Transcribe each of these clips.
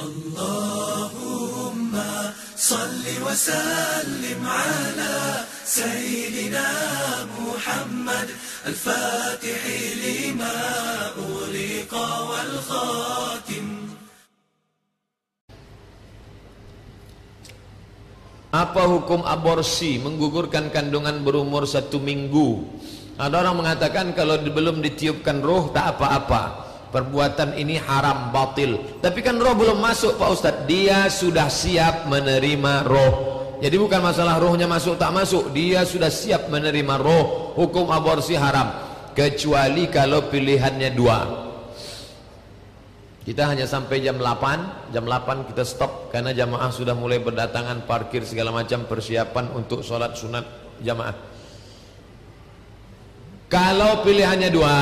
اللهم صل وسلم على سيدنا محمد الفاتح لما أغلق والخاتم Apa hukum aborsi menggugurkan kandungan berumur satu minggu? Ada orang mengatakan kalau belum ditiupkan roh tak apa-apa. Perbuatan ini haram, batil. Tapi kan roh belum masuk Pak Ustaz. Dia sudah siap menerima roh. Jadi bukan masalah rohnya masuk tak masuk. Dia sudah siap menerima roh. Hukum aborsi haram. Kecuali kalau pilihannya dua. Kita hanya sampai jam 8 Jam 8 kita stop Karena jamaah sudah mulai berdatangan Parkir segala macam persiapan Untuk sholat sunat jamaah Kalau pilihannya dua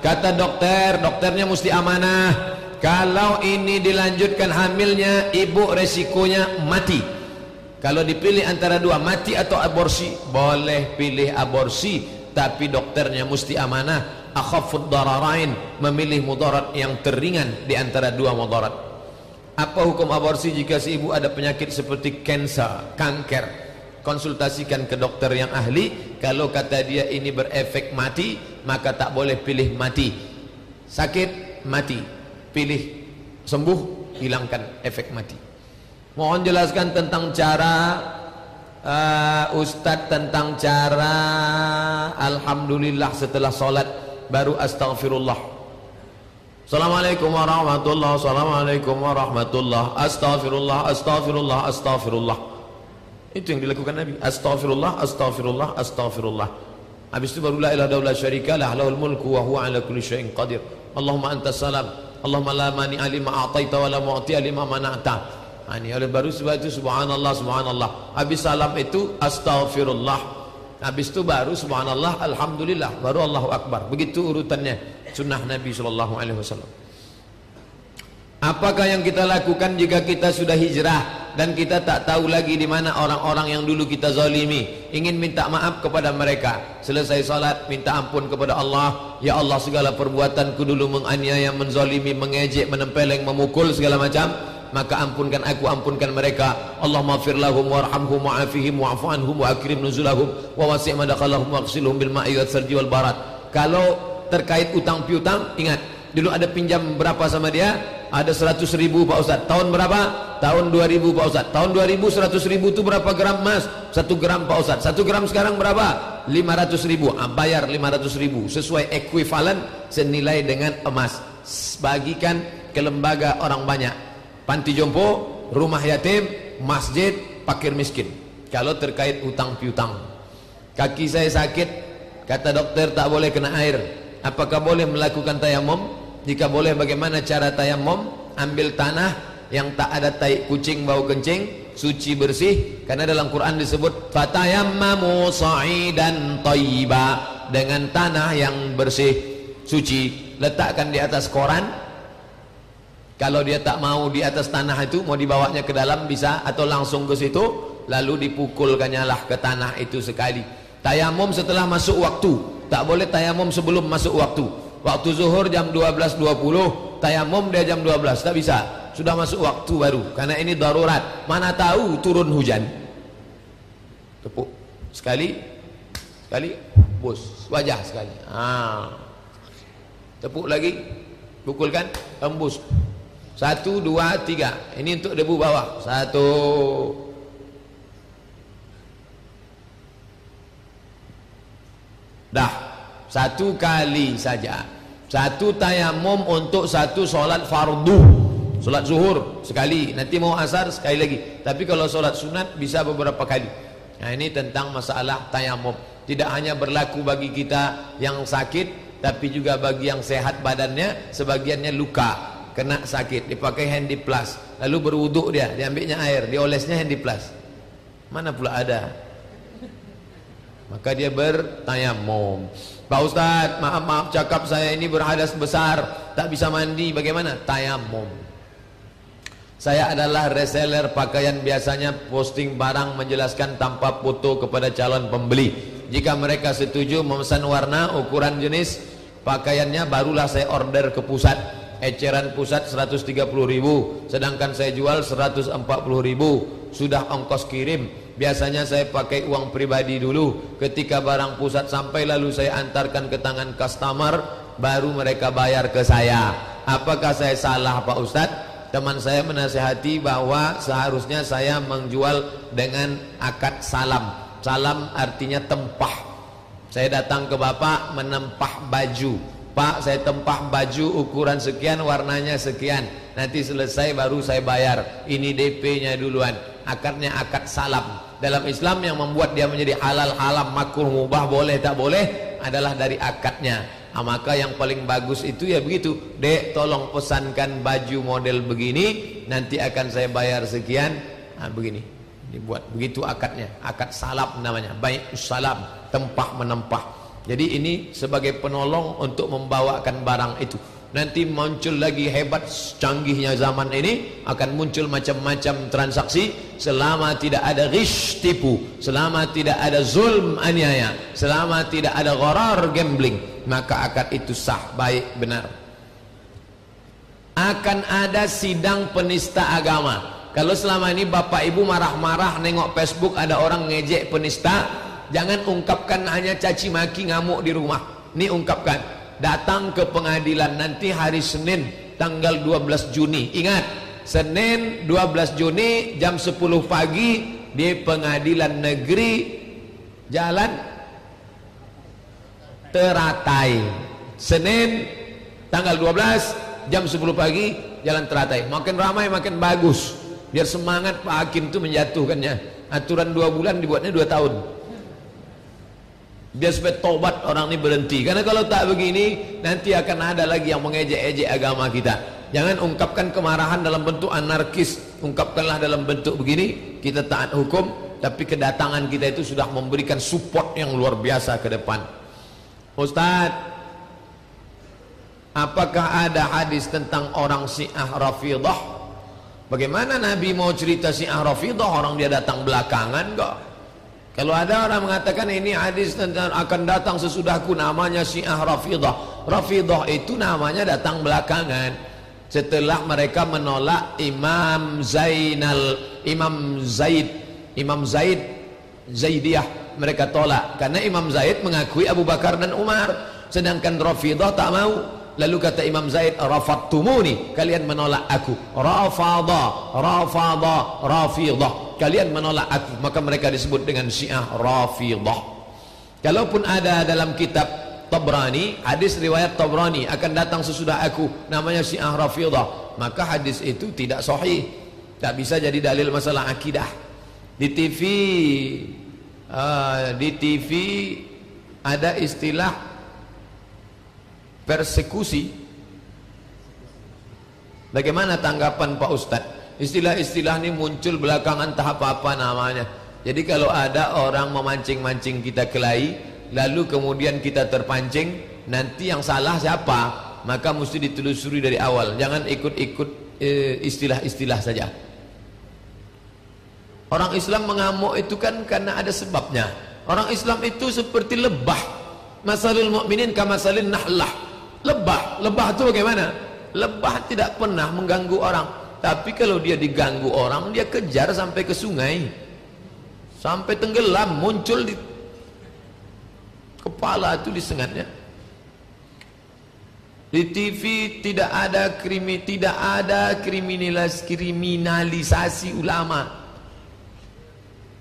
Kata dokter Dokternya mesti amanah. Kalau ini dilanjutkan hamilnya Ibu resikonya mati. Kalau dipilih antara dua Mati atau aborsi Boleh pilih aborsi. Tapi dokternya mesti amanah. Akhafud dararain memilih mudarat yang teringan di antara dua mudarat. Apa hukum aborsi jika si ibu ada penyakit seperti kanser kanker? Konsultasikan ke dokter yang ahli. Kalau kata dia ini berefek mati maka tak boleh pilih mati. Sakit mati. Pilih sembuh hilangkan efek mati. Mohon jelaskan tentang cara uh, ustaz tentang cara alhamdulillah setelah solat baru astaghfirullah. Assalamualaikum warahmatullahi Assalamualaikum warahmatullahi. Astaghfirullah, astaghfirullah, astaghfirullah. Itu yang dilakukan Nabi. Astaghfirullah, astaghfirullah, astaghfirullah Habis itu baru la ilaha daulah syarika lah Lahul mulku wa huwa ala kulli syai'in qadir. Allahumma anta salam. Allahumma la mani alima a'taita wa la mu'ti alima mana'ta. Ini oleh baru sebab itu subhanallah, subhanallah. Habis salam itu astaghfirullah. Habis itu baru subhanallah alhamdulillah. Baru Allahu akbar. Begitu urutannya sunnah Nabi wasallam. Apakah yang kita lakukan jika kita sudah hijrah dan kita tak tahu lagi di mana orang-orang yang dulu kita zalimi? Ingin minta maaf kepada mereka. Selesai salat minta ampun kepada Allah. Ya Allah segala perbuatanku dulu menganiaya, menzalimi, mengejek, menempeleng, memukul segala macam maka ampunkan aku ampunkan mereka Allahumma fir lahum warhamhum wa'afihim wa'fu anhum wa akrim nuzulahum wa wasi' madakhalahum wa ghsilhum bil ma'i wal salji wal barat kalau terkait utang piutang ingat dulu ada pinjam berapa sama dia ada 100 ribu Pak Ustaz. Tahun berapa? Tahun 2000 Pak Ustaz. Tahun 2000 100 ribu itu berapa gram emas? 1 gram Pak Ustaz. 1 gram sekarang berapa? 500 ribu. Ah, bayar 500 ribu. Sesuai ekuivalen senilai dengan emas. Bagikan ke lembaga orang banyak. Panti jompo, rumah yatim, masjid, pakir miskin. Kalau terkait utang piutang. Kaki saya sakit, kata dokter tak boleh kena air. Apakah boleh melakukan tayamum? Jika boleh bagaimana cara tayamum? Ambil tanah yang tak ada tai kucing bau kencing, suci bersih karena dalam Quran disebut fatayammamu sa'idan thayyiba dengan tanah yang bersih suci letakkan di atas koran kalau dia tak mau di atas tanah itu mau dibawanya ke dalam bisa atau langsung ke situ lalu dipukulkannya lah ke tanah itu sekali. Tayamum setelah masuk waktu. Tak boleh tayamum sebelum masuk waktu. Waktu zuhur jam 12.20, tayamum dia jam 12. Tak bisa. Sudah masuk waktu baru. Karena ini darurat. Mana tahu turun hujan. Tepuk. Sekali. Sekali. Bus. Wajah sekali. Ha. Tepuk lagi. Pukulkan. Tembus. Satu, dua, tiga. Ini untuk debu bawah. Satu. Dah. Satu kali saja. Satu tayamum untuk satu solat fardu. Solat zuhur sekali. Nanti mau asar sekali lagi. Tapi kalau solat sunat bisa beberapa kali. Nah ini tentang masalah tayamum. Tidak hanya berlaku bagi kita yang sakit. Tapi juga bagi yang sehat badannya. Sebagiannya luka kena sakit dipakai handy plus lalu berwuduk dia diambilnya air diolesnya handy plus mana pula ada maka dia bertayamum Pak Ustaz maaf maaf cakap saya ini berhadas besar. Tak bisa mandi bagaimana? Tayamum. Saya adalah reseller pakaian biasanya posting barang menjelaskan tanpa foto kepada calon pembeli. Jika mereka setuju memesan warna ukuran jenis pakaiannya barulah saya order ke pusat. Eceran pusat 130 ribu sedangkan saya jual 140 ribu. Sudah ongkos kirim biasanya saya pakai uang pribadi dulu. Ketika barang pusat sampai lalu saya antarkan ke tangan customer baru mereka bayar ke saya. Apakah saya salah Pak Ustadz teman saya menasihati bahwa seharusnya saya menjual dengan akad salam. Salam artinya tempah. Saya datang ke bapak menempah baju Pak saya tempah baju ukuran sekian warnanya sekian. Nanti selesai baru saya bayar. Ini DP nya duluan. Akadnya akad salam. Dalam Islam yang membuat dia menjadi halal halam makruh mubah boleh tak boleh adalah dari akadnya. Nah, maka yang paling bagus itu ya begitu. Dek tolong pesankan baju model begini nanti akan saya bayar sekian. Nah, begini. Dibuat begitu akadnya. Akad salam namanya. Baik salam tempah menempah jadi ini sebagai penolong untuk membawakan barang itu. Nanti muncul lagi hebat canggihnya zaman ini akan muncul macam-macam transaksi selama tidak ada ghish tipu, selama tidak ada zulm aniaya, selama tidak ada gharar gambling, maka akad itu sah baik benar. Akan ada sidang penista agama. Kalau selama ini bapak ibu marah-marah nengok Facebook ada orang ngejek penista, jangan ungkapkan hanya caci maki ngamuk di rumah. Ni ungkapkan. Datang ke pengadilan nanti hari Senin tanggal 12 Juni. Ingat Senin 12 Juni jam 10 pagi di pengadilan negeri jalan Teratai. Senin tanggal 12 jam 10 pagi jalan Teratai. Makin ramai makin bagus. Biar semangat Pak Hakim itu menjatuhkannya. Aturan 2 bulan dibuatnya 2 tahun Biar supaya tobat orang ini berhenti. Karena kalau tak begini, nanti akan ada lagi yang mengejek-ejek agama kita. Jangan ungkapkan kemarahan dalam bentuk anarkis. Ungkapkanlah dalam bentuk begini, kita taat hukum. Tapi kedatangan kita itu sudah memberikan support yang luar biasa ke depan. Ustaz, apakah ada hadis tentang orang Syiah Rafidah? Bagaimana Nabi mau cerita Syiah Rafidah? Orang dia datang belakangan kok. Kalau ada orang mengatakan ini hadis tentang akan datang sesudahku namanya Syiah Rafidah. Rafidah itu namanya datang belakangan. Setelah mereka menolak Imam Zainal Imam Zaid Imam Zaid Zaidiyah mereka tolak karena Imam Zaid mengakui Abu Bakar dan Umar sedangkan Rafidah tak mau Lalu kata Imam Zaid, Rafattumuni, kalian menolak aku. Rafada, Rafada, Rafidah. Kalian menolak aku, maka mereka disebut dengan Syiah Rafidah. Kalaupun ada dalam kitab Tabrani, hadis riwayat Tabrani akan datang sesudah aku, namanya Syiah Rafidah. Maka hadis itu tidak sahih. Tak bisa jadi dalil masalah akidah. Di TV uh, di TV ada istilah persekusi. Bagaimana tanggapan Pak Ustadz istilah-istilah ini muncul belakangan tahap apa namanya? Jadi kalau ada orang memancing-mancing kita kelahi lalu kemudian kita terpancing nanti yang salah siapa maka mesti ditelusuri dari awal. Jangan ikut-ikut eh, istilah-istilah saja. Orang Islam mengamuk itu kan karena ada sebabnya. Orang Islam itu seperti lebah. Masalul mu'minin kamasalin nahlah Lebah, lebah itu bagaimana? Lebah tidak pernah mengganggu orang. Tapi kalau dia diganggu orang, dia kejar sampai ke sungai. Sampai tenggelam, muncul di kepala itu disengatnya. Di TV tidak ada krimi, tidak ada kriminalis, kriminalisasi ulama.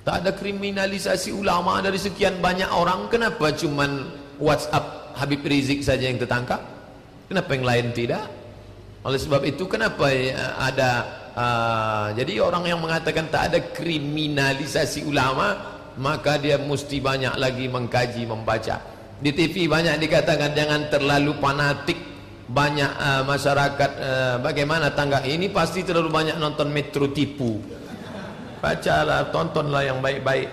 Tak ada kriminalisasi ulama dari sekian banyak orang. Kenapa cuman WhatsApp Habib Rizik saja yang tertangkap kenapa yang lain tidak? Oleh sebab itu kenapa ya, ada uh, jadi orang yang mengatakan tak ada kriminalisasi ulama maka dia mesti banyak lagi mengkaji membaca. Di TV banyak dikatakan jangan terlalu fanatik. Banyak uh, masyarakat uh, bagaimana tangga ini? Pasti terlalu banyak nonton metro tipu. Bacalah tontonlah yang baik-baik.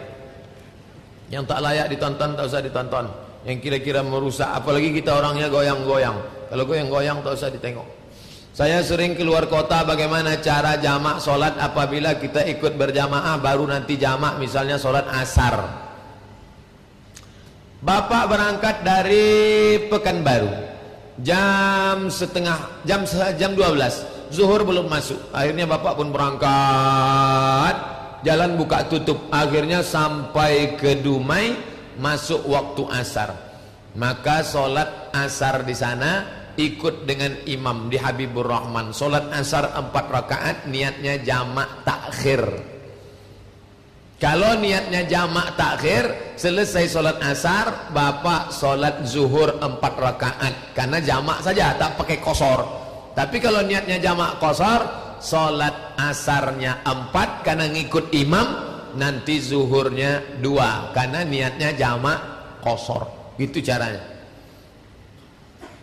Yang tak layak ditonton tak usah ditonton. Yang kira-kira merusak. Apalagi kita orangnya goyang-goyang kalau goyang-goyang tak usah ditengok. Saya sering keluar kota bagaimana cara jamak solat apabila kita ikut berjamaah baru nanti jamak misalnya solat asar. Bapak berangkat dari Pekanbaru. Jam setengah jam jam 12 zuhur belum masuk. Akhirnya bapak pun berangkat. Jalan buka tutup. Akhirnya sampai ke Dumai masuk waktu asar. Maka solat asar di sana ikut dengan imam di Habibur Rahman solat asar empat rakaat niatnya jamak takhir kalau niatnya jamak takhir, selesai solat asar, bapak solat zuhur empat rakaat. Karena jamak saja, tak pakai kosor. Tapi kalau niatnya jamak kosor, solat asarnya empat karena ngikut imam, nanti zuhurnya dua. Karena niatnya jamak kosor. Gitu caranya.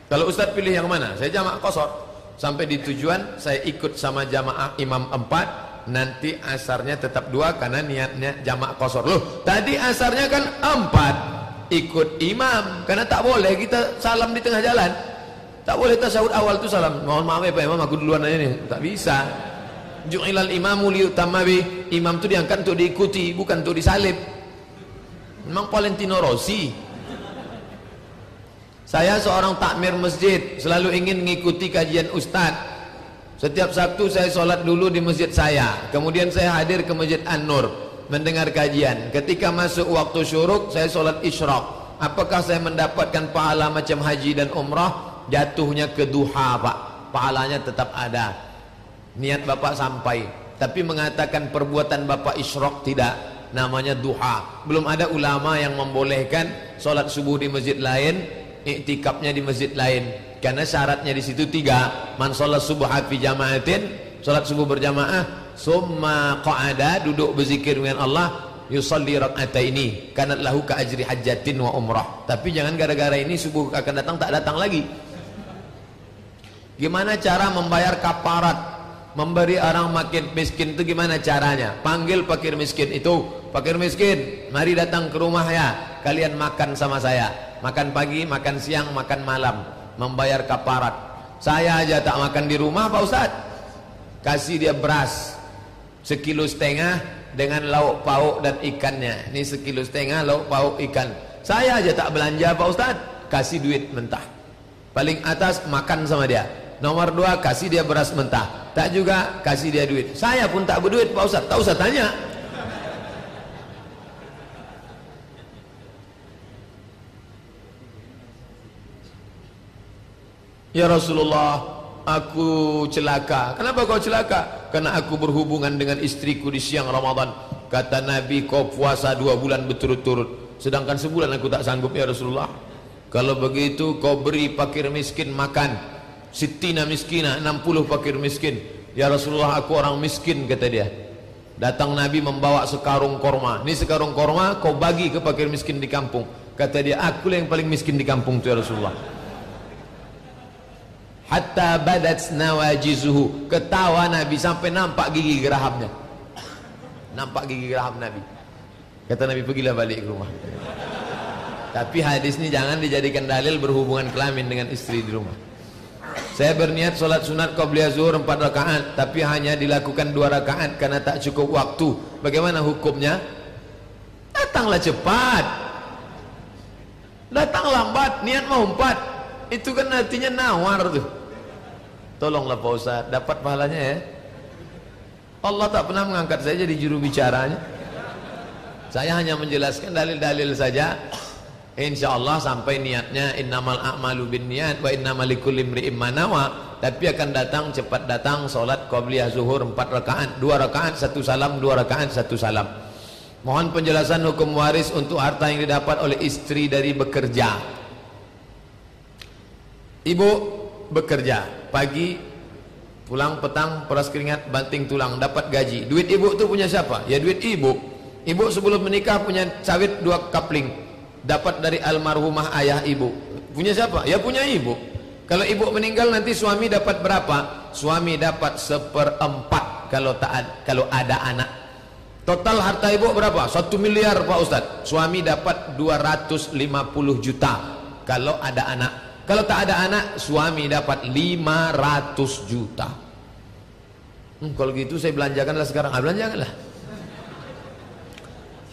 Kalau Ustaz pilih yang mana? Saya jamak kosor. Sampai di tujuan, saya ikut sama jamaah imam empat, nanti asarnya tetap dua karena niatnya jamak kosor. Loh tadi asarnya kan empat. Ikut imam. Karena tak boleh kita salam di tengah jalan. Tak boleh tasawuf awal tu salam. Mohon maaf ya Pak Imam aku duluan aja nih tak bisa. Ju'ilal imamu liutamabi imam tu diangkat untuk diikuti bukan untuk disalib. Memang Valentino Rossi saya seorang takmir masjid selalu ingin mengikuti kajian ustadz setiap Sabtu saya solat dulu di masjid saya. Kemudian saya hadir ke masjid An-Nur mendengar kajian. Ketika masuk waktu syuruk saya solat isyraq. Apakah saya mendapatkan pahala macam haji dan umrah? Jatuhnya ke duha pak. Pahalanya tetap ada. Niat bapak sampai. Tapi mengatakan perbuatan bapak isyraq tidak. Namanya duha. Belum ada ulama yang membolehkan solat subuh di masjid lain. Iktikafnya di masjid lain. Karena syaratnya di situ tiga. Man sholat subuh fi jamaatin, sholat subuh berjamaah, summa qa'ada duduk berzikir dengan Allah, yusalli ini kanat lahu ka ajri hajjatin wa umrah. Tapi jangan gara-gara ini subuh akan datang tak datang lagi. Gimana cara membayar kaparat? Memberi orang makin miskin itu gimana caranya? Panggil fakir miskin itu, fakir miskin, mari datang ke rumah ya. Kalian makan sama saya. Makan pagi, makan siang, makan malam. Membayar kaparat. Saya aja tak makan di rumah Pak Ustaz. Kasih dia beras sekilo setengah dengan lauk pauk dan ikannya. Ini sekilo setengah lauk pauk ikan. Saya aja tak belanja Pak Ustaz. Kasih duit mentah. Paling atas makan sama dia. Nomor dua kasih dia beras mentah. Tak juga kasih dia duit. Saya pun tak berduit Pak Ustaz. Tak usah tanya Ya Rasulullah aku celaka. Kenapa kau celaka? Karena aku berhubungan dengan istriku di siang Ramadan. Kata Nabi kau puasa dua bulan berturut-turut. Sedangkan sebulan aku tak sanggup ya Rasulullah. Kalau begitu kau beri fakir miskin makan. Sitina miskina 60 fakir miskin. Ya Rasulullah aku orang miskin kata dia. Datang Nabi membawa sekarung korma. Ini sekarung korma kau bagi ke fakir miskin di kampung? Kata dia aku yang paling miskin di kampung tu ya Rasulullah hatta badat nawajizuhu. Ketawa Nabi sampai nampak gigi gerahamnya. Nampak gigi geraham Nabi. Kata Nabi pergilah balik ke rumah. Tapi hadis ini jangan dijadikan dalil berhubungan kelamin dengan istri di rumah. Saya berniat solat sunat qabliyah zuhur 4 rakaat tapi hanya dilakukan 2 rakaat karena tak cukup waktu. Bagaimana hukumnya? Datanglah cepat. Datang lambat niat mau 4 itu kan artinya nawar tuh Tolonglah Pak Ustaz, dapat pahalanya ya. Allah tak pernah mengangkat saya jadi juru bicaranya. Saya hanya menjelaskan dalil-dalil saja. Insya Allah sampai niatnya innamal a'malu bin niat wa innamal likulli imri'in manawa. Tapi akan datang cepat datang solat qabliyah zuhur empat rakaat, dua rakaat satu salam, dua rakaat satu salam. Mohon penjelasan hukum waris untuk harta yang didapat oleh istri dari bekerja. Ibu bekerja pagi pulang petang peras keringat banting tulang dapat gaji. Duit ibu tu punya siapa? Ya duit ibu. Ibu sebelum menikah punya sawit dua kapling. Dapat dari almarhumah ayah ibu. Punya siapa? Ya punya ibu. Kalau ibu meninggal nanti suami dapat berapa? Suami dapat seperempat kalau tak ada, kalau ada anak. Total harta ibu berapa? Satu miliar pak ustad suami dapat 250 juta kalau ada anak kalau tak ada anak, suami dapat 500 juta. Hmm, kalau gitu saya belanjakanlah sekarang. Ah, belanjakanlah.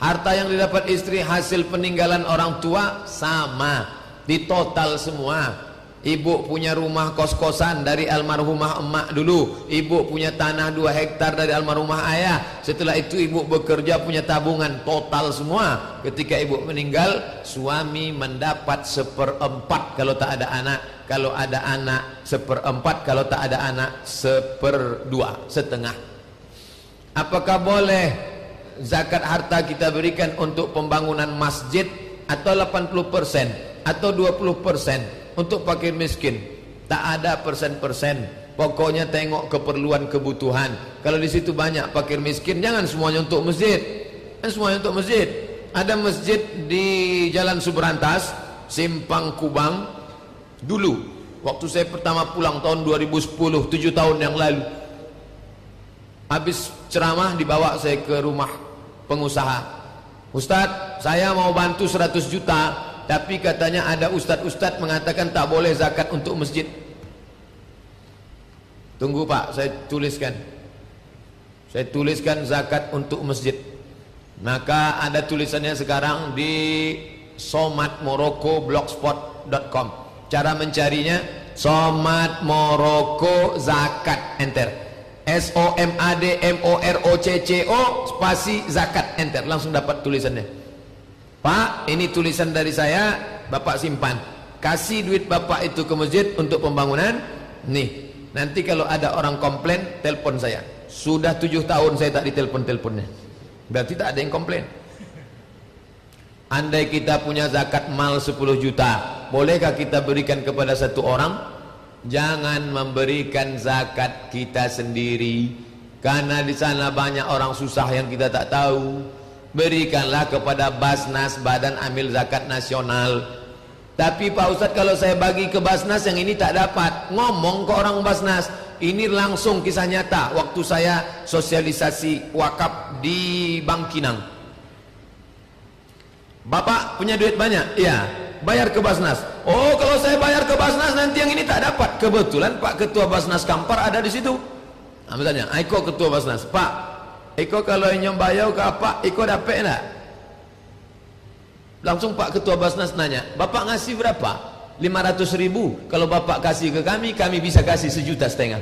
Harta yang didapat istri hasil peninggalan orang tua sama. Di total semua. Ibu punya rumah kos-kosan dari almarhumah emak dulu. Ibu punya tanah dua hektar dari almarhumah ayah. Setelah itu ibu bekerja punya tabungan total semua. Ketika ibu meninggal, suami mendapat seperempat kalau tak ada anak. Kalau ada anak, seperempat. Kalau tak ada anak, seperdua, setengah. Apakah boleh zakat harta kita berikan untuk pembangunan masjid atau 80% atau 20%? Untuk fakir miskin tak ada persen-persen. Pokoknya tengok keperluan kebutuhan. Kalau di situ banyak fakir miskin jangan semuanya untuk masjid. Kan semuanya untuk masjid. Ada masjid di Jalan Subrantas Simpang Kubang. Dulu waktu saya pertama pulang tahun 2010 7 tahun yang lalu habis ceramah dibawa saya ke rumah pengusaha. Ustaz saya mau bantu 100 juta tapi katanya ada ustaz-ustaz mengatakan tak boleh zakat untuk masjid. Tunggu Pak, saya tuliskan. Saya tuliskan zakat untuk masjid. Maka ada tulisannya sekarang di somatmorocco.blogspot.com. Cara mencarinya Somat Morocco Zakat Enter. S O M A D M O R O C C O spasi zakat enter langsung dapat tulisannya. Pak, ini tulisan dari saya, Bapak simpan. Kasih duit Bapak itu ke masjid untuk pembangunan. Nih, nanti kalau ada orang komplain, telpon saya. Sudah tujuh tahun saya tak ditelepon-teleponnya. Berarti tak ada yang komplain. Andai kita punya zakat mal 10 juta, bolehkah kita berikan kepada satu orang? Jangan memberikan zakat kita sendiri. Karena di sana banyak orang susah yang kita tak tahu berikanlah kepada Basnas Badan Amil Zakat Nasional. Tapi Pak Ustadz kalau saya bagi ke Basnas yang ini tak dapat. Ngomong ke orang Basnas ini langsung kisah nyata. Waktu saya sosialisasi wakaf di Bangkinang Bapak punya duit banyak? Iya. Bayar ke Basnas? Oh kalau saya bayar ke Basnas nanti yang ini tak dapat. Kebetulan Pak Ketua Basnas Kampar ada di situ. Nah, misalnya Aiko Ketua Basnas Pak Iko kalau yang bayar ke apa, Iko dapat tak? Langsung Pak Ketua Basnas nanya, Bapak ngasih berapa? 500 ribu. Kalau Bapak kasih ke kami, kami bisa kasih sejuta setengah.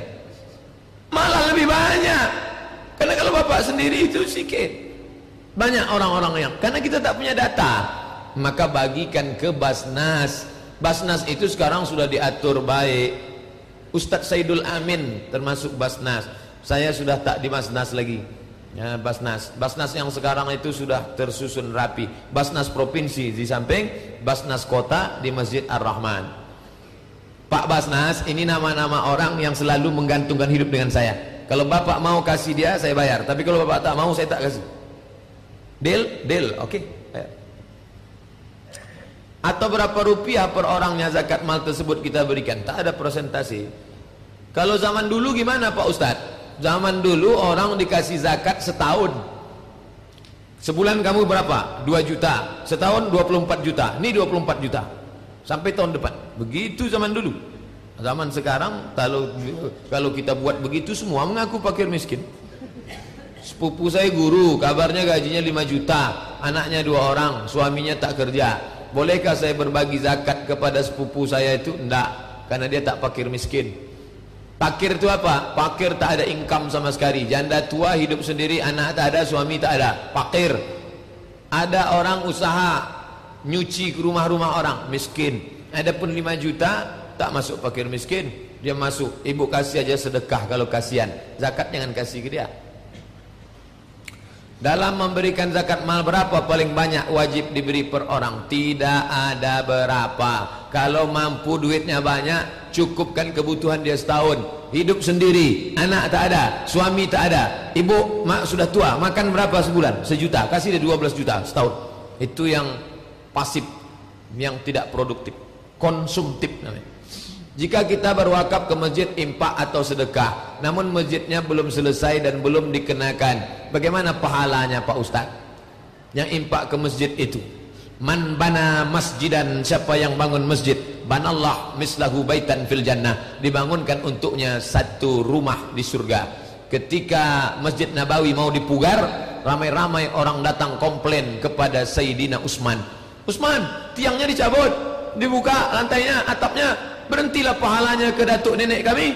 Malah lebih banyak. Karena kalau Bapak sendiri itu sikit. Banyak orang-orang yang, karena kita tak punya data. Maka bagikan ke Basnas. Basnas itu sekarang sudah diatur baik. Ustadz Saidul Amin termasuk Basnas. Saya sudah tak di Basnas lagi ya, Basnas. Basnas yang sekarang itu sudah tersusun rapi. Basnas Provinsi di samping Basnas Kota di Masjid Ar-Rahman. Pak Basnas ini nama-nama orang yang selalu menggantungkan hidup dengan saya. Kalau Bapak mau kasih dia saya bayar. Tapi kalau Bapak tak mau saya tak kasih. Deal? deal, oke okay. atau berapa rupiah per orangnya zakat mal tersebut kita berikan? Tak ada presentasi kalau zaman dulu gimana Pak Ustadz Zaman dulu orang dikasih zakat setahun. Sebulan kamu berapa? 2 juta. Setahun 24 juta. Ini 24 juta. Sampai tahun depan. Begitu zaman dulu. Zaman sekarang kalau kalau kita buat begitu semua mengaku fakir miskin. Sepupu saya guru, kabarnya gajinya 5 juta, anaknya dua orang, suaminya tak kerja. Bolehkah saya berbagi zakat kepada sepupu saya itu? Tidak, karena dia tak fakir miskin. Pakir itu apa? Pakir tak ada income sama sekali. Janda tua hidup sendiri, anak tak ada, suami tak ada. Pakir. Ada orang usaha nyuci ke rumah-rumah orang, miskin. Ada pun 5 juta, tak masuk pakir miskin. Dia masuk, ibu kasih aja sedekah kalau kasihan. Zakat jangan kasih ke dia. Dalam memberikan zakat mal berapa paling banyak wajib diberi per orang? Tidak ada berapa. Kalau mampu duitnya banyak, cukupkan kebutuhan dia setahun. Hidup sendiri, anak tak ada, suami tak ada. Ibu mak sudah tua, makan berapa sebulan? Sejuta, kasih dia 12 juta setahun. Itu yang pasif, yang tidak produktif. Konsumtif namanya. Jika kita berwakaf ke masjid impak atau sedekah Namun masjidnya belum selesai dan belum dikenakan Bagaimana pahalanya Pak Ustaz? Yang impak ke masjid itu Man bana masjidan Siapa yang bangun masjid Banallah mislahu baitan fil jannah Dibangunkan untuknya satu rumah di surga. Ketika masjid Nabawi mau dipugar Ramai-ramai orang datang komplain kepada Sayyidina Usman. Usman tiangnya dicabut Dibuka lantainya, atapnya berhentilah pahalanya ke datuk nenek kami.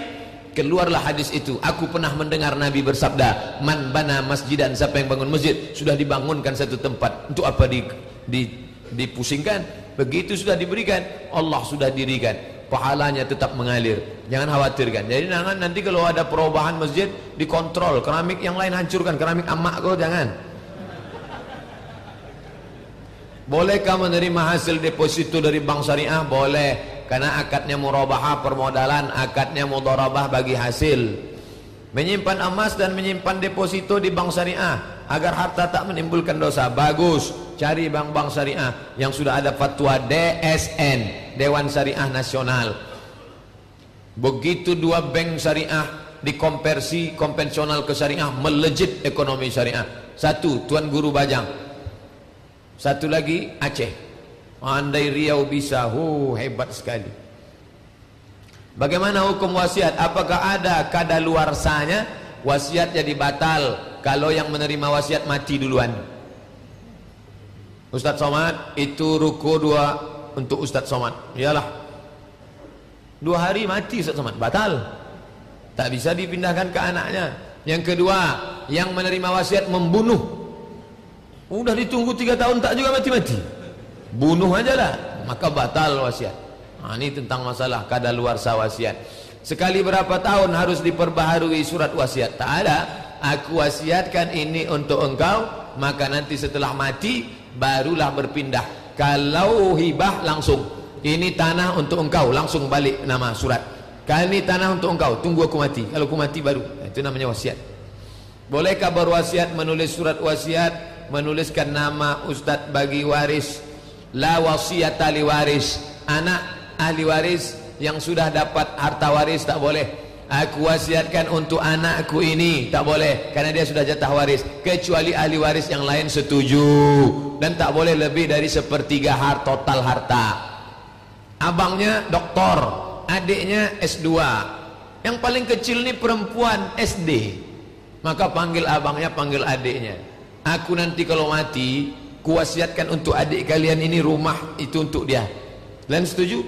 Keluarlah hadis itu. Aku pernah mendengar Nabi bersabda man bana masjidan siapa yang bangun masjid sudah dibangunkan satu tempat. Untuk apa di, di dipusingkan? Begitu sudah diberikan Allah sudah dirikan. Pahalanya tetap mengalir. Jangan khawatirkan. Jadi jangan nanti kalau ada perubahan masjid dikontrol. Keramik yang lain hancurkan. Keramik amak kau jangan. Bolehkah menerima hasil deposito dari bank syariah? Boleh. Karena akadnya murabahah permodalan, akadnya mudharabah bagi hasil. Menyimpan emas dan menyimpan deposito di bank syariah agar harta tak menimbulkan dosa. Bagus. Cari bank-bank syariah yang sudah ada fatwa DSN, Dewan Syariah Nasional. Begitu dua bank syariah dikonversi konvensional ke syariah, melejit ekonomi syariah. Satu, Tuan Guru Bajang, satu lagi Aceh. Andai Riau bisa, oh hebat sekali. Bagaimana hukum wasiat? Apakah ada kada luar sanya wasiat jadi batal kalau yang menerima wasiat mati duluan? Ustaz Somad, itu ruko dua untuk Ustaz Somad. Iyalah. Dua hari mati Ustaz Somad, batal. Tak bisa dipindahkan ke anaknya. Yang kedua, yang menerima wasiat membunuh Udah ditunggu tiga tahun tak juga mati-mati. Bunuh aja lah. Maka batal wasiat. Ha, ini tentang masalah kadar luar wasiat. Sekali berapa tahun harus diperbaharui surat wasiat? Tak ada. Aku wasiatkan ini untuk engkau. Maka nanti setelah mati barulah berpindah. Kalau hibah langsung. Ini tanah untuk engkau. Langsung balik nama surat. Kali ini tanah untuk engkau. Tunggu aku mati. Kalau aku mati baru. Itu namanya wasiat. Bolehkah berwasiat menulis surat wasiat? menuliskan nama ustaz bagi waris la wasiyata li waris. Anak ahli waris yang sudah dapat harta waris tak boleh. Aku wasiatkan untuk anakku ini. Tak boleh karena dia sudah jatah waris. Kecuali ahli waris yang lain setuju. Dan tak boleh lebih dari sepertiga harta total harta. Abangnya doktor adiknya S2 yang paling kecil ni perempuan SD maka panggil abangnya panggil adiknya. Aku nanti kalau mati Kuwasiatkan untuk adik kalian ini rumah itu untuk dia. Kalian setuju?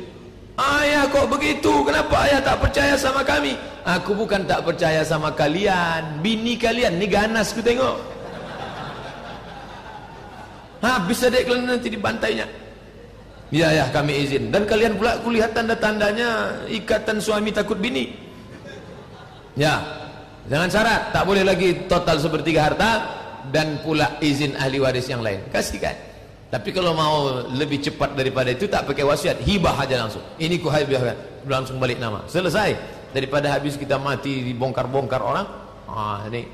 Ayah kok begitu? Kenapa ayah tak percaya sama kami? Aku bukan tak percaya sama kalian. Bini kalian, ni ganas ku tengok. Habis adik kalian nanti dibantainya. Ya ya kami izin. Dan kalian pula kulihat tanda-tandanya Ikatan suami takut bini. Ya Jangan syarat. Tak boleh lagi total sepertiga harta dan pula izin ahli waris yang lain. Kasihkan. Tapi kalau mau lebih cepat daripada itu tak pakai wasiat. Hibah aja langsung. Ini ku hibahkan langsung balik nama. Selesai. Daripada habis kita mati dibongkar-bongkar orang ah ini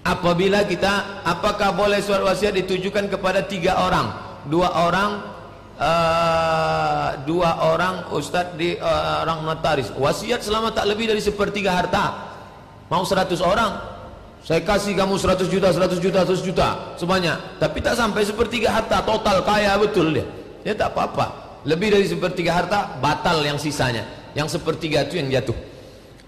apabila kita apakah boleh surat wasiat ditujukan kepada tiga orang? Dua orang uh, dua orang ustaz di uh, orang notaris. Wasiat selama tak lebih dari sepertiga harta. Mau seratus orang saya kasih kamu 100 juta, 100 juta, 100 juta sebanyak. Tapi tak sampai sepertiga harta total kaya betul dia. Ya tak apa-apa. Lebih dari sepertiga harta batal yang sisanya. Yang sepertiga itu yang jatuh.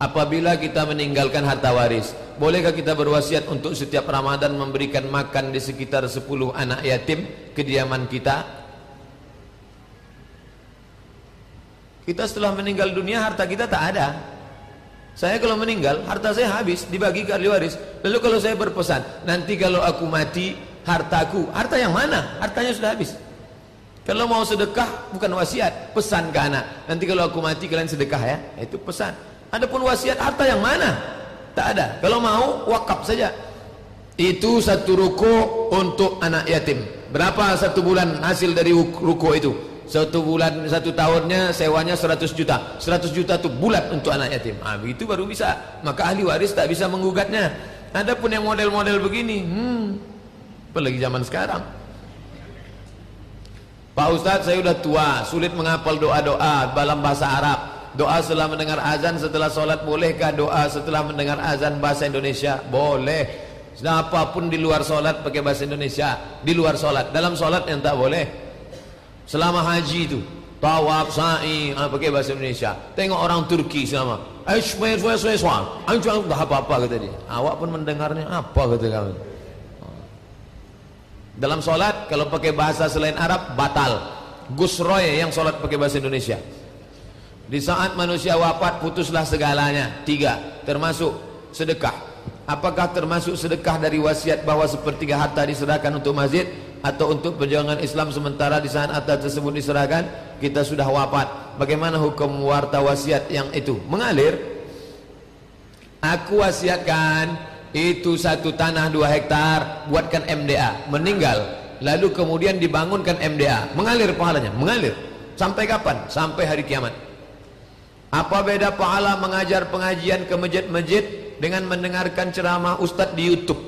Apabila kita meninggalkan harta waris, bolehkah kita berwasiat untuk setiap Ramadan memberikan makan di sekitar 10 anak yatim kediaman kita? Kita setelah meninggal dunia harta kita tak ada. Saya kalau meninggal, harta saya habis, dibagi ke ahli waris. Lalu kalau saya berpesan, nanti kalau aku mati, hartaku, harta yang mana? Hartanya sudah habis. Kalau mau sedekah, bukan wasiat, pesan ke anak. Nanti kalau aku mati, kalian sedekah ya. Itu pesan. Adapun wasiat, harta yang mana? Tak ada. Kalau mau, wakaf saja. Itu satu ruko untuk anak yatim. Berapa satu bulan hasil dari ruko itu? Satu bulan satu tahunnya sewanya 100 juta. 100 juta itu bulat untuk anak yatim. Ah begitu baru bisa. Maka ahli waris tak bisa menggugatnya. Ada pun yang model-model begini hmm apalagi zaman sekarang? Pak Ustaz saya sudah tua. Sulit menghafal doa-doa dalam bahasa Arab. Doa setelah mendengar azan setelah solat bolehkah doa setelah mendengar azan bahasa Indonesia? Boleh. Apapun di luar solat pakai bahasa Indonesia di luar solat. Dalam solat yang tak boleh selama haji itu tawaf sa'i ha, pakai bahasa Indonesia. Tengok orang Turki selama fwa fwa anjang dah apa-apa kata dia. Awak pun mendengarnya apa? kata kamu dalam solat kalau pakai bahasa selain Arab batal. Gus Roy yang solat pakai bahasa Indonesia. Di saat manusia wafat putuslah segalanya. Tiga, termasuk sedekah. Apakah termasuk sedekah dari wasiat bahawa sepertiga harta diserahkan untuk masjid atau untuk perjuangan Islam sementara di saat harta tersebut diserahkan kita sudah wafat. Bagaimana hukum warta wasiat yang itu? Mengalir. Aku wasiatkan itu satu tanah dua hektar buatkan MDA. Meninggal. Lalu kemudian dibangunkan MDA. Mengalir pahalanya. Mengalir. Sampai kapan? Sampai hari kiamat. Apa beda pahala mengajar pengajian ke masjid-masjid dengan mendengarkan ceramah ustaz di YouTube?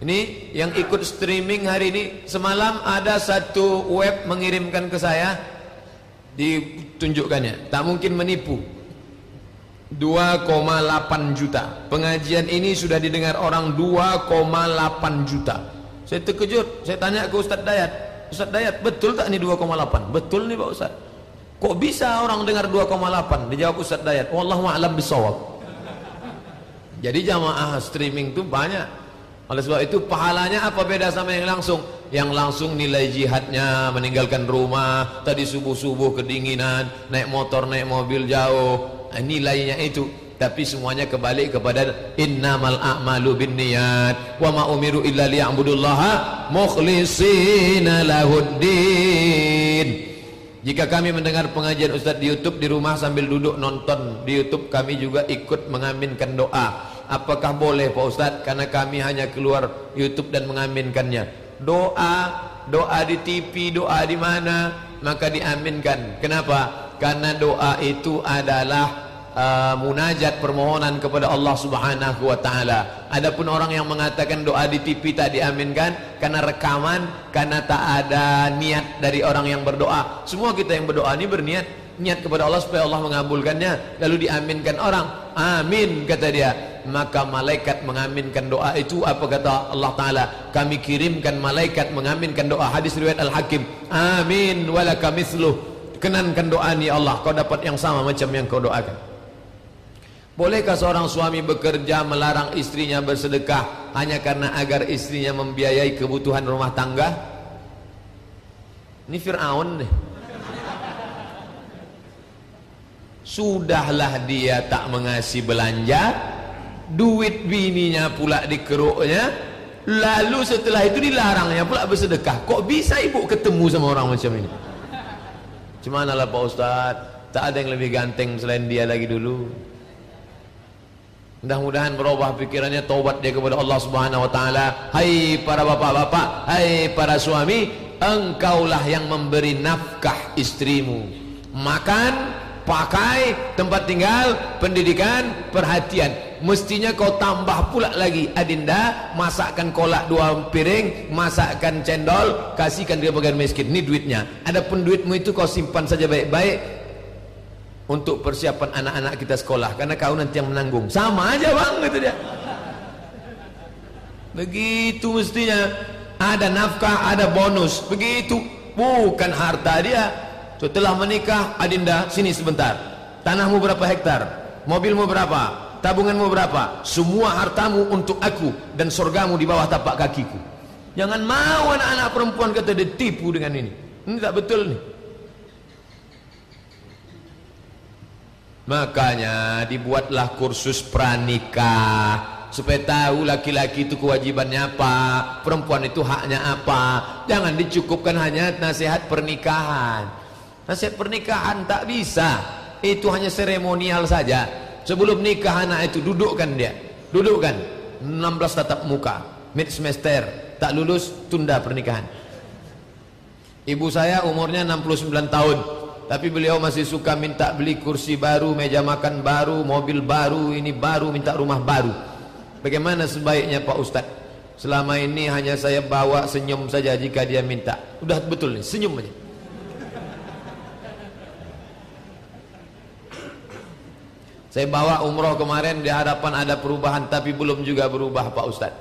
Ini yang ikut streaming hari ini semalam ada satu web mengirimkan ke saya ditunjukkannya. Tak mungkin menipu. 2,8 juta. Pengajian ini sudah didengar orang 2,8 juta. Saya terkejut. Saya tanya ke Ustaz Dayat. Ustaz Dayat, betul tak ini 2,8? Betul nih Pak Ustaz. Kok bisa orang dengar 2,8? Dijawab Ustaz Dayat. Wallahu a'lam bisawab. Jadi jamaah streaming itu banyak. Oleh sebab itu pahalanya apa beda sama yang langsung? Yang langsung nilai jihadnya meninggalkan rumah, tadi subuh-subuh kedinginan, naik motor, naik mobil jauh. Nah, nilainya itu. Tapi semuanya kembali kepada innamal a'malu binniyat wa ma umiru illa liya'budullaha mukhlishina lahuddin. Jika kami mendengar pengajian Ustaz di YouTube di rumah sambil duduk nonton di YouTube kami juga ikut mengaminkan doa. Apakah boleh Pak Ustaz? Karena kami hanya keluar YouTube dan mengaminkannya. Doa, doa di TV, doa di mana, maka diaminkan. Kenapa? Karena doa itu adalah uh, munajat permohonan kepada Allah Subhanahu wa taala. Adapun orang yang mengatakan doa di TV tak diaminkan karena rekaman, karena tak ada niat dari orang yang berdoa. Semua kita yang berdoa ini berniat niat kepada Allah supaya Allah mengabulkannya lalu diaminkan orang. Amin kata dia. Maka malaikat mengaminkan doa itu apa kata Allah taala? Kami kirimkan malaikat mengaminkan doa. Hadis riwayat Al-Hakim. Amin walaka mithluh. Kenankan doa ni Allah kau dapat yang sama macam yang kau doakan. Bolehkah seorang suami bekerja melarang istrinya bersedekah hanya karena agar istrinya membiayai kebutuhan rumah tangga? Ini Fir'aun nih. Sudahlah dia tak mengasih belanja, duit bininya pula dikeruknya, lalu setelah itu dilarangnya pula bersedekah. Kok bisa ibu ketemu sama orang macam ini? Cemanalah Pak Ustaz, tak ada yang lebih ganteng selain dia lagi dulu. Mudah-mudahan berubah pikirannya taubat dia kepada Allah Subhanahu wa taala. Hai para bapak-bapak, hai para suami, engkaulah yang memberi nafkah istrimu. Makan, pakai, tempat tinggal, pendidikan, perhatian. Mestinya kau tambah pula lagi. Adinda, masakkan kolak dua piring, masakkan cendol, kasihkan dia bagian miskin. Ini duitnya. Adapun duitmu itu kau simpan saja baik-baik, untuk persiapan anak-anak kita sekolah. Karena kau nanti yang menanggung. Sama aja bang kata dia. Begitu mestinya. Ada nafkah ada bonus. Begitu. Bukan harta dia. Setelah menikah adinda sini sebentar. Tanahmu berapa hektar? Mobilmu berapa tabunganmu berapa semua hartamu untuk aku dan surgamu di bawah tapak kakiku jangan mau anak-anak perempuan kata dia tipu dengan ini ini tak betul nih Makanya dibuatlah kursus pranikah supaya tahu laki-laki itu kewajibannya apa, perempuan itu haknya apa. Jangan dicukupkan hanya nasihat pernikahan. Nasihat pernikahan tak bisa. Itu hanya seremonial saja. Sebelum nikah anak itu dudukkan dia. Dudukkan 16 tatap muka, mid semester, tak lulus tunda pernikahan. Ibu saya umurnya 69 tahun. Tapi beliau masih suka minta beli kursi baru, meja makan baru, mobil baru, ini baru, minta rumah baru. Bagaimana sebaiknya Pak Ustaz? Selama ini hanya saya bawa senyum saja jika dia minta. Udah betul nih, senyum aja. Saya bawa umroh kemarin di hadapan ada perubahan tapi belum juga berubah Pak Ustaz.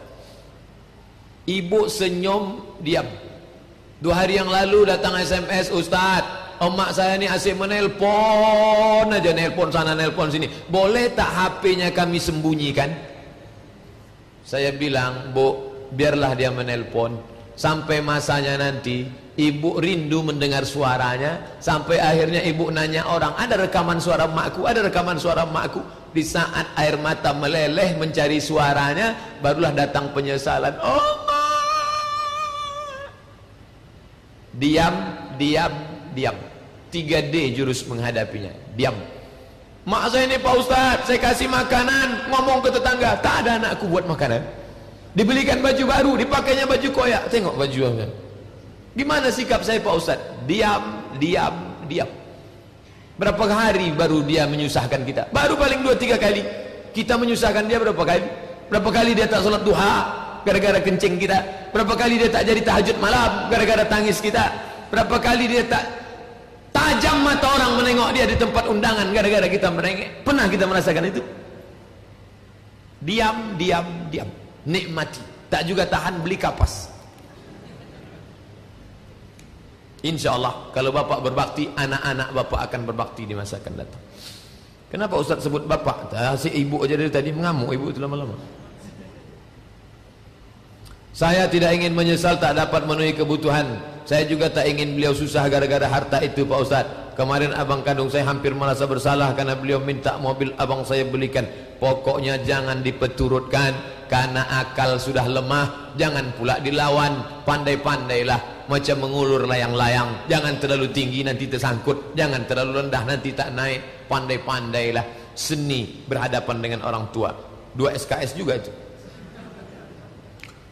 Ibu senyum diam. Dua hari yang lalu datang SMS Ustaz emak saya ni asyik menelpon aja nelpon sana nelpon sini boleh tak HP-nya kami sembunyikan saya bilang bu biarlah dia menelpon Sampai masanya nanti Ibu rindu mendengar suaranya Sampai akhirnya ibu nanya orang Ada rekaman suara makku Ada rekaman suara makku Di saat air mata meleleh mencari suaranya Barulah datang penyesalan Oh Diam, diam, diam. 3D jurus menghadapinya. Diam. Mak saya ini Pak Ustaz Saya kasih makanan. Ngomong ke tetangga Tak ada anakku buat makanan Dibelikan baju baru, dipakainya baju koyak. Tengok baju apa. Gimana sikap saya Pak Ustaz? Diam, diam, diam. Berapa hari baru dia menyusahkan kita? Baru paling dua tiga kali. Kita menyusahkan dia berapa kali? Berapa kali dia tak solat duha gara-gara kencing kita? Berapa kali dia tak jadi tahajud malam gara-gara tangis kita? Berapa kali dia tak tajam mata orang menengok dia di tempat undangan gara-gara kita merengek? Pernah kita merasakan itu? Diam, diam, diam nikmati tak juga tahan beli kapas InsyaAllah kalau bapak berbakti anak-anak bapak akan berbakti di masa akan datang. Kenapa ustaz sebut bapak? Si ibu aja dari tadi mengamuk ibu itu lama-lama. Saya tidak ingin menyesal tak dapat memenuhi kebutuhan. Saya juga tak ingin beliau susah gara-gara harta itu Pak Ustaz Kemarin abang kandung saya hampir merasa bersalah Karena beliau minta mobil abang saya belikan. Pokoknya jangan dipeturutkan Karena akal sudah lemah. Jangan pula dilawan. Pandai-pandailah Macam mengulur layang-layang. Jangan terlalu tinggi nanti tersangkut. Jangan terlalu rendah nanti tak naik. Pandai-pandailah Seni berhadapan dengan orang tua. Dua SKS juga itu.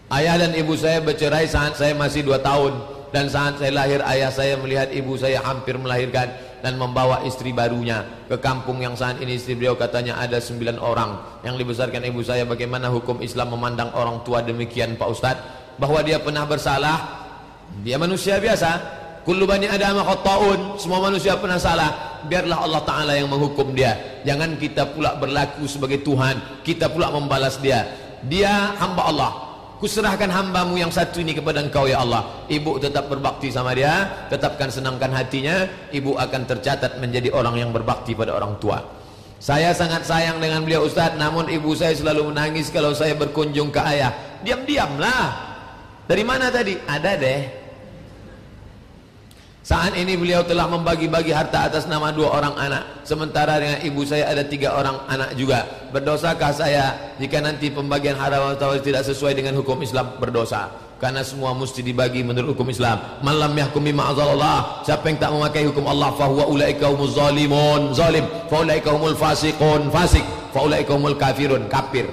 Ayah dan ibu saya bercerai saat saya masih dua tahun Dan saat saya lahir ayah saya melihat ibu saya hampir melahirkan dan membawa istri barunya ke kampung yang saat ini istri beliau katanya ada sembilan orang. Yang dibesarkan ibu saya bagaimana hukum Islam memandang orang tua demikian Pak Ustaz? Bahwa dia pernah bersalah? Dia manusia biasa. Kullu bani adama khata'un semua manusia pernah salah. Biarlah Allah Ta'ala yang menghukum dia. Jangan kita pula berlaku sebagai Tuhan. Kita pula membalas dia. Dia hamba Allah Kuserahkan hambamu yang satu ini kepada engkau ya Allah. Ibu tetap berbakti sama dia. Tetapkan senangkan hatinya. Ibu akan tercatat menjadi orang yang berbakti pada orang tua. Saya sangat sayang dengan beliau Ustaz. Namun ibu saya selalu menangis kalau saya berkunjung ke ayah. Diam-diamlah. Dari mana tadi? Ada deh saat ini beliau telah membagi-bagi harta atas nama dua orang anak. Sementara dengan ibu saya ada tiga orang anak juga. Berdosakah saya jika nanti pembagian harta atau tidak sesuai dengan hukum Islam? Berdosa. Karena semua mesti dibagi menurut hukum Islam. Malam yahkumi ma'azallah Siapa yang tak memakai hukum Allah Fahuwa ulaika humul zalimun. Zalim. Faulaika humul fasiqun. Fasik. Faulaika humul kafirun. Kafir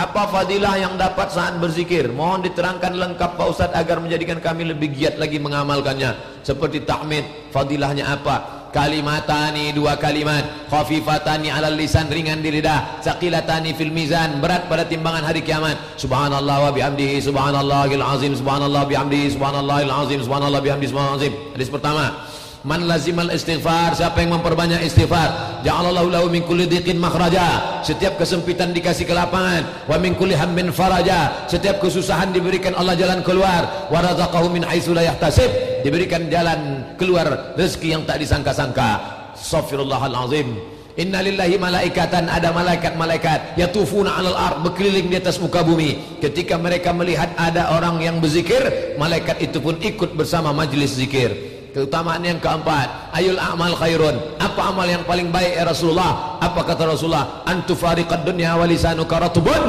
apa fadilah yang dapat saat berzikir? Mohon diterangkan lengkap Pak Ustaz agar menjadikan kami lebih giat lagi mengamalkannya. Seperti tahmid, fadilahnya apa? Kalimatani dua kalimat, khafifatani alal lisan ringan di lidah, saqilatani fil mizan berat pada timbangan hari kiamat. Subhanallah wa bihamdihi subhanallahil azim subhanallah bihamdihi subhanallahil azim subhanallah bihamdihi subhanallahil azim. Hadis pertama. Man lazimal istighfar Siapa yang memperbanyak istighfar? Ja'alallahu lahu min kulli diqin makhraja. Setiap kesempitan dikasih kelapangan Wa min kulli hammin faraja. Setiap kesusahan diberikan Allah jalan keluar. Wa razaqahu min haitsu la yahtasib. Diberikan jalan keluar rezeki yang tak disangka-sangka. Astaghfirullahalazim Inna lillahi malaikatan. Ada malaikat-malaikat. Yatufuna 'alal ard. Berkeliling di atas muka bumi. Ketika mereka melihat ada orang yang berzikir malaikat itu pun ikut bersama majlis zikir keutamaan yang keempat ayul a'mal khairun. Apa amal yang paling baik ya Rasulullah? Apa kata Rasulullah? Antufariqad dunya wa lisanuka ratubun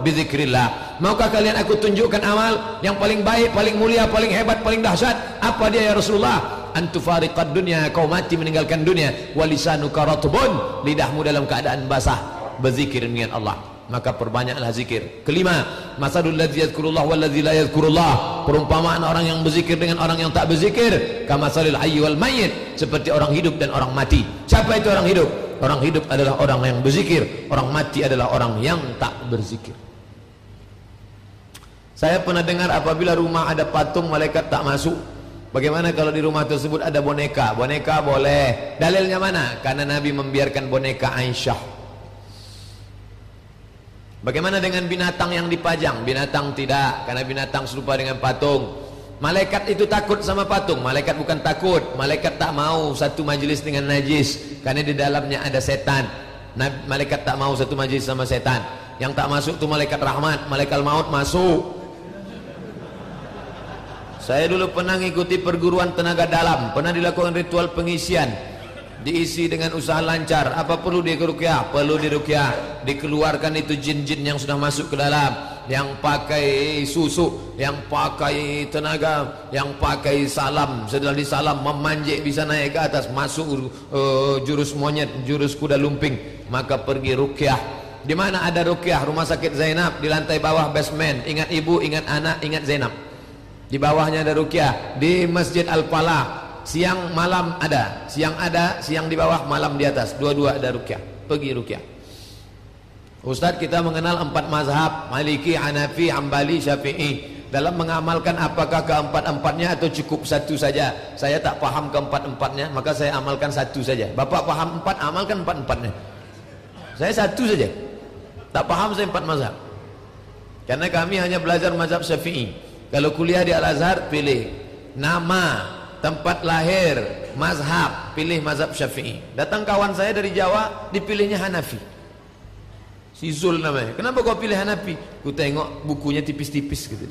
bizikrillah. Maukah kalian aku tunjukkan amal yang paling baik paling mulia paling hebat paling dahsyat? Apa dia ya Rasulullah? Antufariqad dunya kau mati meninggalkan dunia. Wa lisanuka ratubun lidahmu dalam keadaan basah. Berzikir dengan Allah maka perbanyaklah zikir. Kelima masalul ladzi yadhkurullah wal ladzi la yadhkurullah. Perumpamaan orang yang berzikir dengan orang yang tak berzikir. Kama salil hayy wal mayyit. Seperti orang hidup dan orang mati. Siapa itu orang hidup? Orang hidup adalah orang yang berzikir. Orang mati adalah orang yang tak berzikir. Saya pernah dengar apabila rumah ada patung malaikat tak masuk. Bagaimana kalau di rumah tersebut ada boneka? Boneka boleh. Dalilnya mana? Karena nabi membiarkan boneka Aisyah Bagaimana dengan binatang yang dipajang? Binatang tidak, karena binatang serupa dengan patung. Malaikat itu takut sama patung. Malaikat bukan takut. Malaikat tak mau satu majlis dengan najis, karena di dalamnya ada setan. Malaikat tak mau satu majlis sama setan. Yang tak masuk tu malaikat rahmat, malaikat maut masuk. Saya dulu pernah ikuti perguruan tenaga dalam, pernah dilakukan ritual pengisian. Diisi dengan usaha lancar. Apa perlu dirukyah? Perlu dirukyah. Dikeluarkan itu jin-jin yang sudah masuk ke dalam, yang pakai susu, yang pakai tenaga, yang pakai salam. Setelah disalam memanjik bisa naik ke atas, masuk uh, jurus monyet, jurus kuda lumping. Maka pergi rukyah. Di mana ada rukyah? Rumah sakit Zainab di lantai bawah basement. Ingat ibu, ingat anak, ingat Zainab. Di bawahnya ada rukyah Di Masjid Al-Falah Siang malam ada. Siang ada, siang di bawah, malam di atas. Dua-dua ada rukyah. Pergi rukyah. Ustaz kita mengenal empat mazhab. Maliki, Hanafi, Ambali, Syafi'i. Dalam mengamalkan apakah keempat-empatnya Atau cukup satu saja. Saya tak paham keempat-empatnya Maka saya amalkan satu saja. Bapak paham empat, amalkan empat-empatnya. Saya satu saja. Tak paham saya empat mazhab. Karena kami hanya belajar mazhab syafi'i. Kalau kuliah di Al-Azhar pilih nama, tempat lahir, mazhab, pilih mazhab Syafi'i. Datang kawan saya dari Jawa, dipilihnya Hanafi. Si Zul namanya. Kenapa kau pilih Hanafi? Ku tengok bukunya tipis-tipis gitu.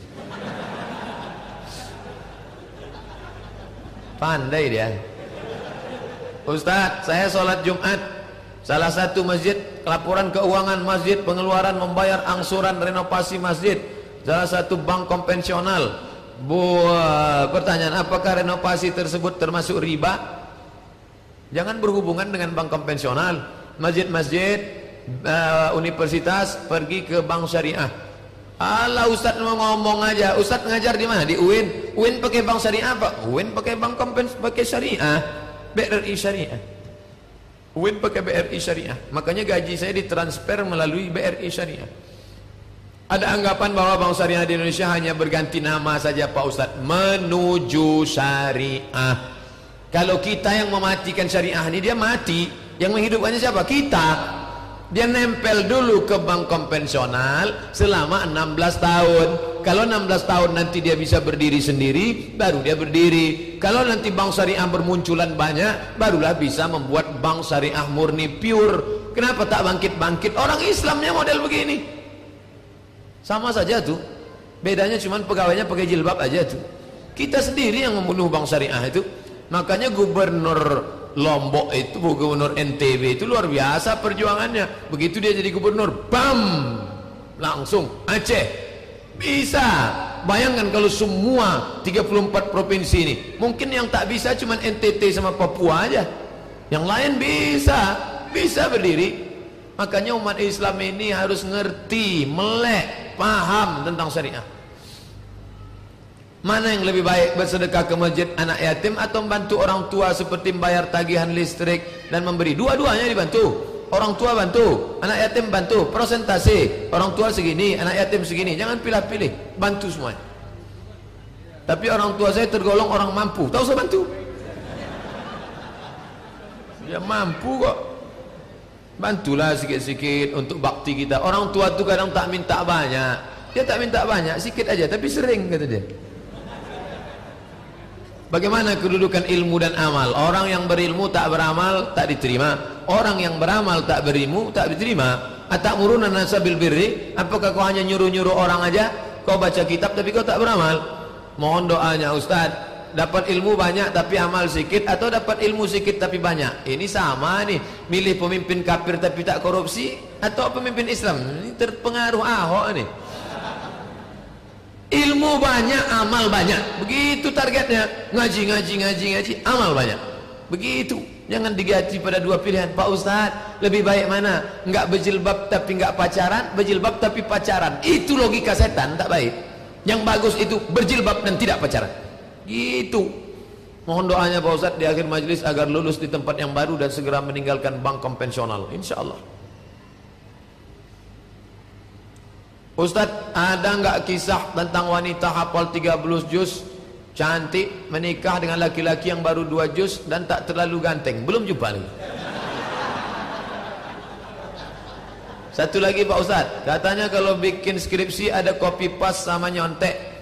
Pandai dia. Ustaz, saya sholat Jumat. Salah satu masjid, laporan keuangan masjid, pengeluaran membayar angsuran renovasi masjid salah satu bank konvensional buat pertanyaan apakah renovasi tersebut termasuk riba? Jangan berhubungan dengan bank konvensional. Masjid-masjid uh, universitas pergi ke bank syariah. Allah Ustaz mau ngomong aja. Ustaz ngajar di mana? Di UIN. UIN pakai bank syariah apa? UIN pakai bank kompens pakai syariah. BRI syariah. UIN pakai BRI syariah. Makanya gaji saya ditransfer melalui BRI syariah ada anggapan bahwa bank syariah di Indonesia hanya berganti nama saja Pak Ustaz menuju syariah. Kalau kita yang mematikan syariah ini dia mati, yang menghidupkannya siapa? Kita. Dia nempel dulu ke bank konvensional selama 16 tahun. Kalau 16 tahun nanti dia bisa berdiri sendiri, baru dia berdiri. Kalau nanti bank syariah bermunculan banyak, barulah bisa membuat bank syariah murni pure. Kenapa tak bangkit-bangkit? Orang Islamnya model begini. Sama saja tuh. Bedanya cuma pegawainya pakai jilbab aja tuh. Kita sendiri yang membunuh bang syariah itu. Makanya gubernur Lombok itu, gubernur NTB itu luar biasa perjuangannya. Begitu dia jadi gubernur, bam! Langsung Aceh. Bisa. Bayangkan kalau semua 34 provinsi ini. Mungkin yang tak bisa cuma NTT sama Papua aja. Yang lain bisa. Bisa berdiri. Makanya umat Islam ini harus ngerti, melek, paham tentang syariah. Mana yang lebih baik bersedekah ke masjid anak yatim atau membantu orang tua seperti membayar tagihan listrik dan memberi? Dua-duanya dibantu. Orang tua bantu, anak yatim bantu, prosentase. Orang tua segini, anak yatim segini. Jangan pilih-pilih, bantu semuanya. Tapi orang tua saya tergolong orang mampu. Tahu saya bantu? Ya mampu kok. Bantulah sikit-sikit untuk bakti kita. Orang tua tu kadang tak minta banyak. Dia tak minta banyak, sikit aja tapi sering kata dia. Bagaimana kedudukan ilmu dan amal? Orang yang berilmu tak beramal tak diterima. Orang yang beramal tak berilmu tak diterima. Atamuruna nasa bil birri? Apakah kau hanya nyuruh-nyuruh orang aja? Kau baca kitab tapi kau tak beramal? Mohon doanya Ustaz dapat ilmu banyak tapi amal sikit atau dapat ilmu sikit tapi banyak? Ini sama nih milih pemimpin kafir tapi tak korupsi atau pemimpin Islam? Ini terpengaruh ahok nih ilmu banyak amal banyak. Begitu targetnya. Ngaji ngaji ngaji ngaji. Amal banyak. Begitu. Jangan digaji pada dua pilihan. Pak Ustaz lebih baik mana? Enggak berjilbab tapi enggak pacaran berjilbab tapi pacaran. Itu logika setan tak baik. Yang bagus itu berjilbab dan tidak pacaran Gitu. Mohon doanya Pak Ustaz di akhir majlis agar lulus di tempat yang baru dan segera meninggalkan bank konvensional. InsyaAllah. Ustaz, ada enggak kisah tentang wanita hafal 30 juz cantik menikah dengan laki-laki yang baru 2 juz dan tak terlalu ganteng? Belum jumpa lagi. Satu lagi Pak Ustaz, katanya kalau bikin skripsi ada copy paste sama nyontek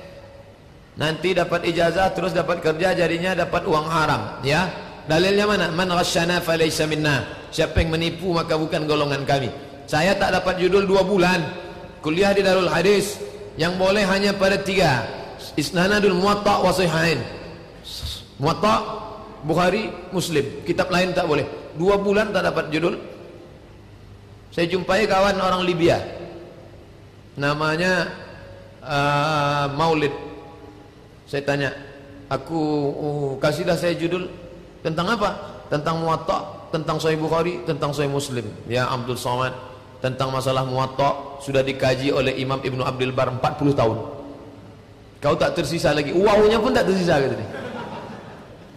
nanti dapat ijazah terus dapat kerja jadinya dapat uang haram ya dalilnya mana man ghasyana falaysa minna siapa yang menipu maka bukan golongan kami saya tak dapat judul dua bulan kuliah di Darul Hadis yang boleh hanya pada tiga Isnanadul Muwatta wa Sahihain. Muwatta Bukhari, Muslim. Kitab lain tak boleh. Dua bulan tak dapat judul. Saya jumpai kawan orang Libya. Namanya uh, Maulid. Saya tanya, aku uh, kasihlah saya judul tentang apa? Tentang Muwatta, tentang Sahih Bukhari, tentang Sahih Muslim. Ya Abdul Somad, tentang masalah Muwatta sudah dikaji oleh Imam Ibnu Abdul Bar 40 tahun. Kau tak tersisa lagi. Wawnya pun tak tersisa kata dia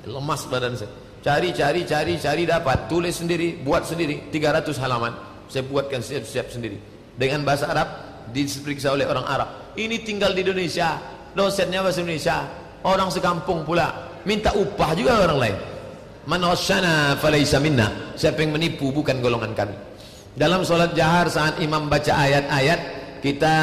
lemas badan saya cari cari cari cari dapat tulis sendiri buat sendiri 300 halaman saya buatkan siap-siap sendiri dengan bahasa Arab diperiksa oleh orang Arab ini tinggal di Indonesia dosennya bahasa Indonesia? Orang sekampung pula. Minta upah juga orang lain. Man wasyana falaysa minna. Siapa yang menipu bukan golongan kami. Dalam solat jahar saat imam baca ayat-ayat kita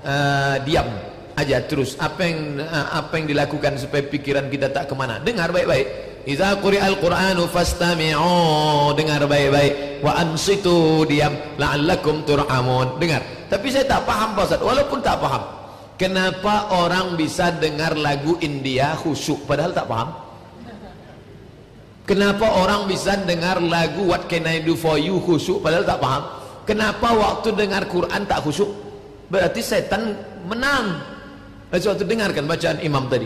uh, diam aja terus. Apa yang eh, apa yang dilakukan supaya pikiran kita tak kemana? Dengar baik-baik. Iza quri'al Qur'anu fastami'u. Dengar baik-baik. Wa ansitu diam. La'allakum turhamun dengar. Tapi saya tak paham Pak Ustaz. Walaupun tak paham kenapa orang bisa dengar lagu India khusyuk padahal tak paham kenapa orang bisa dengar lagu What Can I Do For You khusyuk padahal tak paham kenapa waktu dengar Quran tak khusyuk berarti setan menang Lalu waktu dengarkan bacaan imam tadi.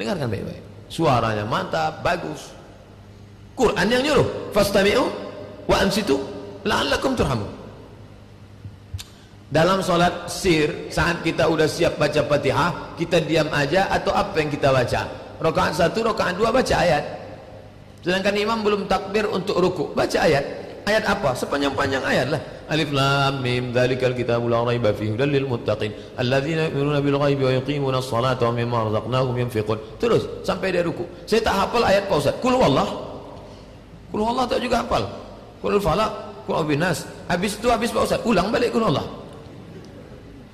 Dengarkan baik-baik. Suaranya mantap, bagus. Quran yang nyuruh. Fastami'u wa ansitu la'allakum turhamun. Dalam solat sir, saat kita sudah siap baca fatihah, kita diam aja atau apa yang kita baca? Rokaat satu, rokaat dua baca ayat. Sedangkan imam belum takbir untuk ruku, baca ayat. Ayat apa? Sepanjang-panjang ayat lah. Alif lam mim dzalikal kitabul la raiba fihi hudal lil muttaqin alladzina yu'minuna bil ghaibi wa yuqimuna as-salata wa mimma razaqnahum yunfiqun. Terus sampai dia ruku. Saya tak hafal ayat Pak Ustaz. Huwallah. Qul huwallah tak juga hafal. Qul falaq, qul binas. Habis itu habis Pak Ustaz ulang balik qul huwallah.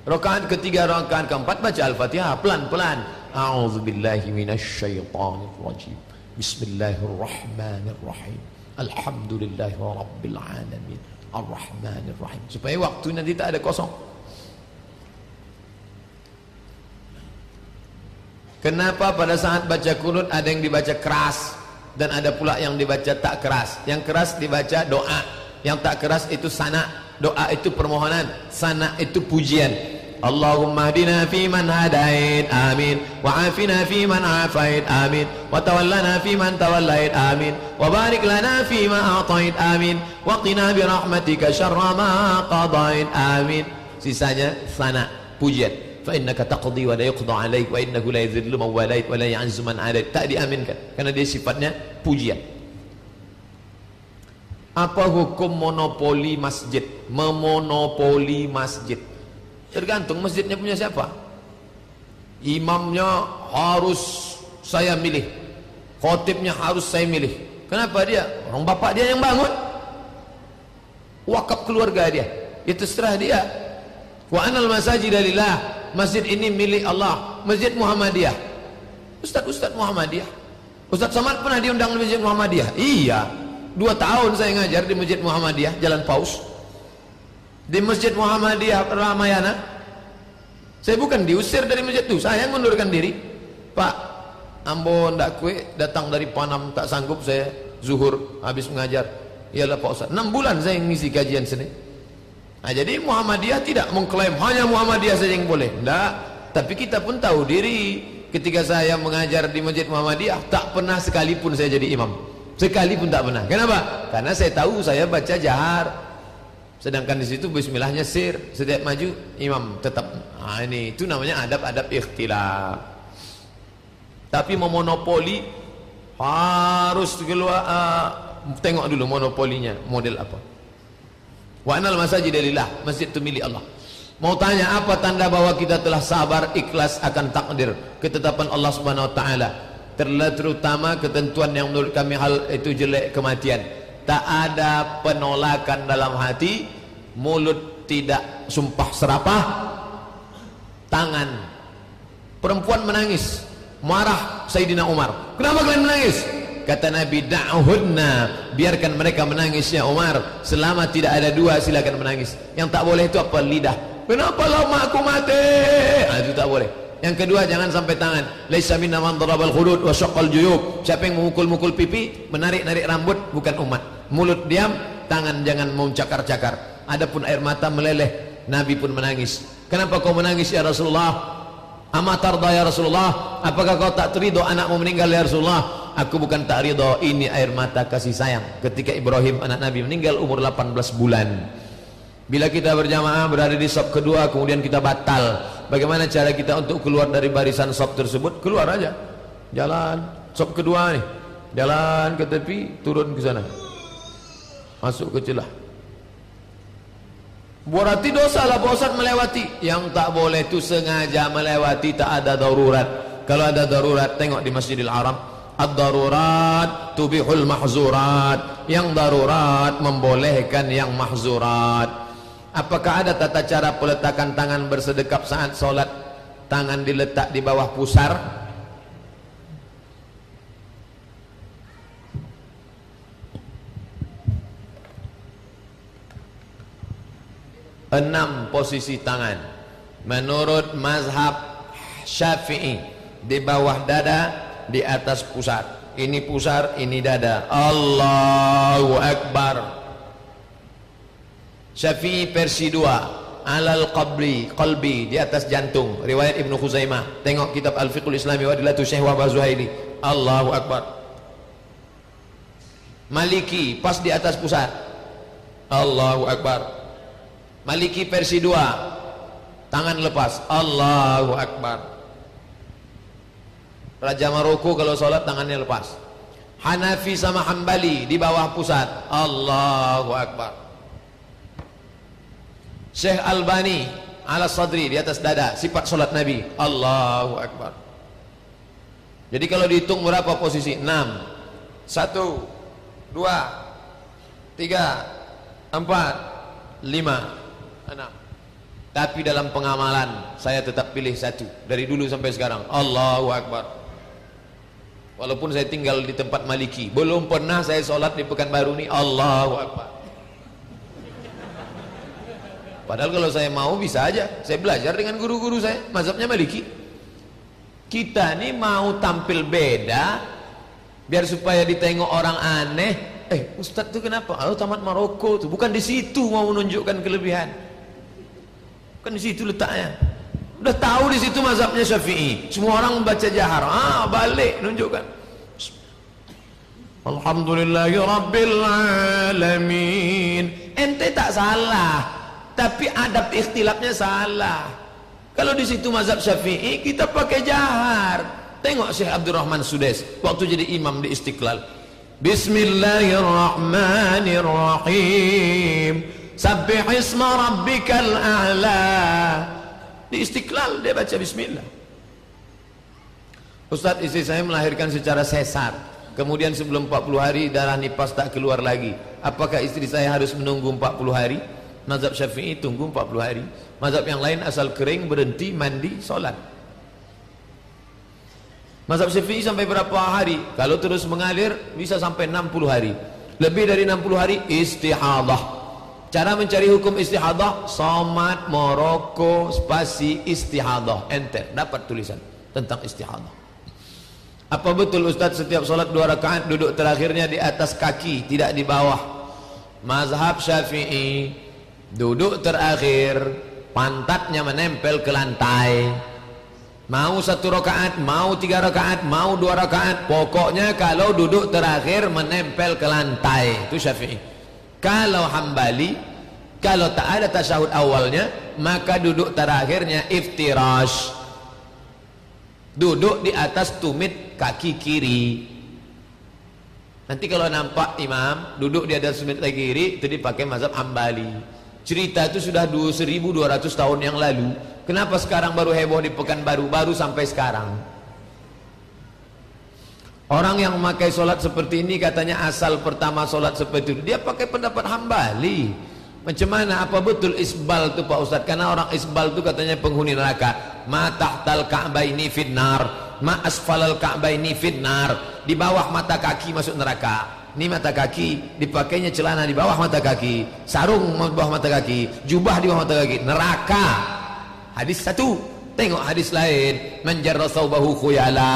Rakaat ketiga, rakaat keempat baca Al-Fatihah pelan-pelan. A'udzubillahi minasyaitonir rajim. Bismillahirrahmanirrahim. Alhamdulillah Rabbil Alamin Ar-Rahmanir Rahim Supaya waktu nanti tak ada kosong Kenapa pada saat baca kunut ada yang dibaca keras dan ada pula yang dibaca tak keras. Yang keras dibaca doa, yang tak keras itu sana. Doa itu permohonan, sana itu pujian. اللهم اهدنا فيمن هديت آمين. وعافنا فيمن عافيت آمين. وتولنا فيمن توليت آمين. وبارك لنا فيما أعطيت آمين. وقنا برحمتك شر ما قضيت آمين. sisanya sana pujian فإنك تقضي ولا يقضى عليك وإنه لا يذل من واليت ولا يعز من عليك tak diaminkan karena dia sifatnya pujian apa hukum monopoli masjid? Memonopoli masjid. Tergantung masjidnya punya siapa. Imamnya harus saya milih. Khotibnya harus saya milih. Kenapa dia? Orang bapak dia yang bangun. Wakaf keluarga dia. Itu serah dia. Wa anal masajid. Masjid ini milik Allah. Masjid Muhammadiyah. Ustaz-ustaz Muhammadiyah. Ustaz Samad pernah diundang di Masjid Muhammadiyah? Iya. Dua tahun saya ngajar di Masjid Muhammadiyah, Jalan Paus di Masjid Muhammadiyah Ramayana. Saya bukan diusir dari masjid itu saya mengundurkan diri. Pak Ambon tak kue datang dari Panam tak sanggup saya zuhur habis mengajar. Ialah Pak Ustaz 6 bulan saya ngisi kajian sini. Nah, jadi Muhammadiyah tidak mengklaim hanya Muhammadiyah saja yang boleh. Tidak tapi kita pun tahu diri. Ketika saya mengajar di Masjid Muhammadiyah tak pernah sekalipun saya jadi imam. Sekalipun tak pernah. Kenapa? karena saya tahu saya baca jahar Sedangkan di situ bismillahnya sir, setiap maju imam tetap. Ah ini itu namanya adab-adab ikhtilaf. Tapi memonopoli harus keluar uh, tengok dulu monopolinya model apa. Wa anal masajid lillah, masjid itu milik Allah. Mau tanya apa tanda bahwa kita telah sabar ikhlas akan takdir ketetapan Allah Subhanahu wa taala. Terutama ketentuan yang menurut kami hal itu jelek kematian tak ada penolakan dalam hati mulut tidak sumpah serapah tangan. Perempuan menangis marah Sayyidina Umar. Kenapa kalian menangis? Kata Nabi da'uhunna biarkan mereka menangis ya Umar. Selama tidak ada dua silakan menangis. Yang tak boleh itu apa? Lidah. Kenapa lama aku mati? Nah, itu tak boleh. Yang kedua jangan sampai tangan. Laisa minna man darabal khudud wa syaqqal juyub. Siapa yang memukul-mukul pipi, menarik-narik rambut bukan umat. Mulut diam, tangan jangan mencakar-cakar. Adapun air mata meleleh, Nabi pun menangis. Kenapa kau menangis ya Rasulullah? Ama tarda ya Rasulullah? Apakah kau tak terido anakmu meninggal ya Rasulullah? Aku bukan tak ridho Ini air mata kasih sayang. Ketika Ibrahim anak Nabi meninggal umur 18 bulan. Bila kita berjamaah berada di sop kedua Kemudian kita batal. Bagaimana cara kita untuk keluar dari barisan sop tersebut? Keluar aja. Jalan. Sop kedua nih Jalan ke tepi Turun ke sana Masuk ke celah. Berarti dosa lah Ustaz melewati. Yang tak boleh tu sengaja melewati Tak ada darurat. Kalau ada darurat tengok di Masjidil Haram. Ad-darurat tubihul mahzurat. Yang darurat membolehkan yang mahzurat. Apakah ada tata cara peletakan tangan bersedekap saat solat? Tangan diletak di bawah pusar enam posisi tangan. Menurut mazhab syafi'i di bawah dada di atas pusar ini pusar ini dada. Allahu Akbar. Syafi'i versi dua. Alal qabli qalbi di atas jantung. Riwayat Ibnu Khuzaimah. Tengok kitab Al-Fiqhul Islami wa dilatu Syekh Wahbah Zuhaili Allahu Akbar. Maliki pas di atas pusat. Allahu Akbar Maliki versi 2 Tangan lepas. Allahu Akbar. Raja Maroko kalau sholat tangannya lepas. Hanafi sama Hambali di bawah pusat. Allahu Akbar. Syekh Albani ala sadri di atas dada sifat sholat Nabi. Allahu Akbar. Jadi kalau dihitung berapa posisi? 6 1 2 3 4 5 enam. Tapi dalam pengamalan saya tetap pilih satu dari dulu sampai sekarang. Allahu Akbar. Walaupun saya tinggal di tempat Maliki, belum pernah saya solat di Pekanbaru ni. Allahu Akbar. Padahal kalau saya mau bisa aja. Saya belajar dengan guru-guru saya. Mazhabnya Maliki. Kita ni mau tampil beda biar supaya ditengok orang aneh. Eh, ustaz tu kenapa? Oh, tamat Maroko tu. Bukan di situ mau menunjukkan kelebihan. Kan di situ letaknya. Udah tahu di situ mazhabnya Syafi'i. Semua orang membaca jahar. Ah, balik nunjukkan. Alhamdulillahi Rabbil Alamin. Ente tak salah. Tapi adab ikhtilafnya salah. Kalau di situ mazhab Syafi'i, kita pakai jahar. Tengok Syekh Abdurrahman Sudes waktu jadi imam di Istiqlal. Bismillahirrahmanirrahim. Sabbih isma rabbikal a'la. Di istiqlal dia baca bismillah. Ustaz istri saya melahirkan secara sesar. Kemudian sebelum 40 hari darah nipas tak keluar lagi. Apakah istri saya harus menunggu 40 hari? Mazhab Syafi'i tunggu 40 hari. Mazhab yang lain asal kering berhenti mandi solat. Mazhab Syafi'i sampai berapa hari? Kalau terus mengalir bisa sampai 60 hari. Lebih dari 60 hari istihadah. Cara mencari hukum istihadah Somat, Moroko, spasi, istihadah. Enter, dapat tulisan tentang istihadah. Apa betul Ustaz setiap solat dua rakaat Duduk terakhirnya di atas kaki Tidak di bawah? Mazhab syafi'i Duduk terakhir Pantatnya menempel ke lantai. Mau satu rakaat, mau tiga rakaat, mau dua rakaat. Pokoknya kalau duduk terakhir menempel ke lantai. Itu syafi'i kalau hambali kalau tak ada tasyahud awalnya maka duduk terakhirnya iftirash. Duduk di atas tumit kaki kiri. Nanti kalau nampak imam duduk di atas tumit kaki kiri itu dipakai mazhab hambali. Cerita itu sudah 1200 tahun yang lalu. Kenapa sekarang baru heboh di pekan baru baru sampai sekarang Orang yang memakai solat seperti ini katanya asal pertama solat seperti itu. Dia pakai pendapat hambali. Macam mana? Apa betul isbal tu Pak Ustaz? Karena orang isbal tu katanya penghuni neraka. Ma tahtal ka'bah ini fitnar. Ma asfalal ka'bah ini fitnar. Di bawah mata kaki masuk neraka. Ini mata kaki dipakainya celana di bawah mata kaki. Sarung di bawah mata kaki. Jubah di bawah mata kaki. Neraka. Hadis satu. Tengok hadis lain, menjarra thawbahu khuyala.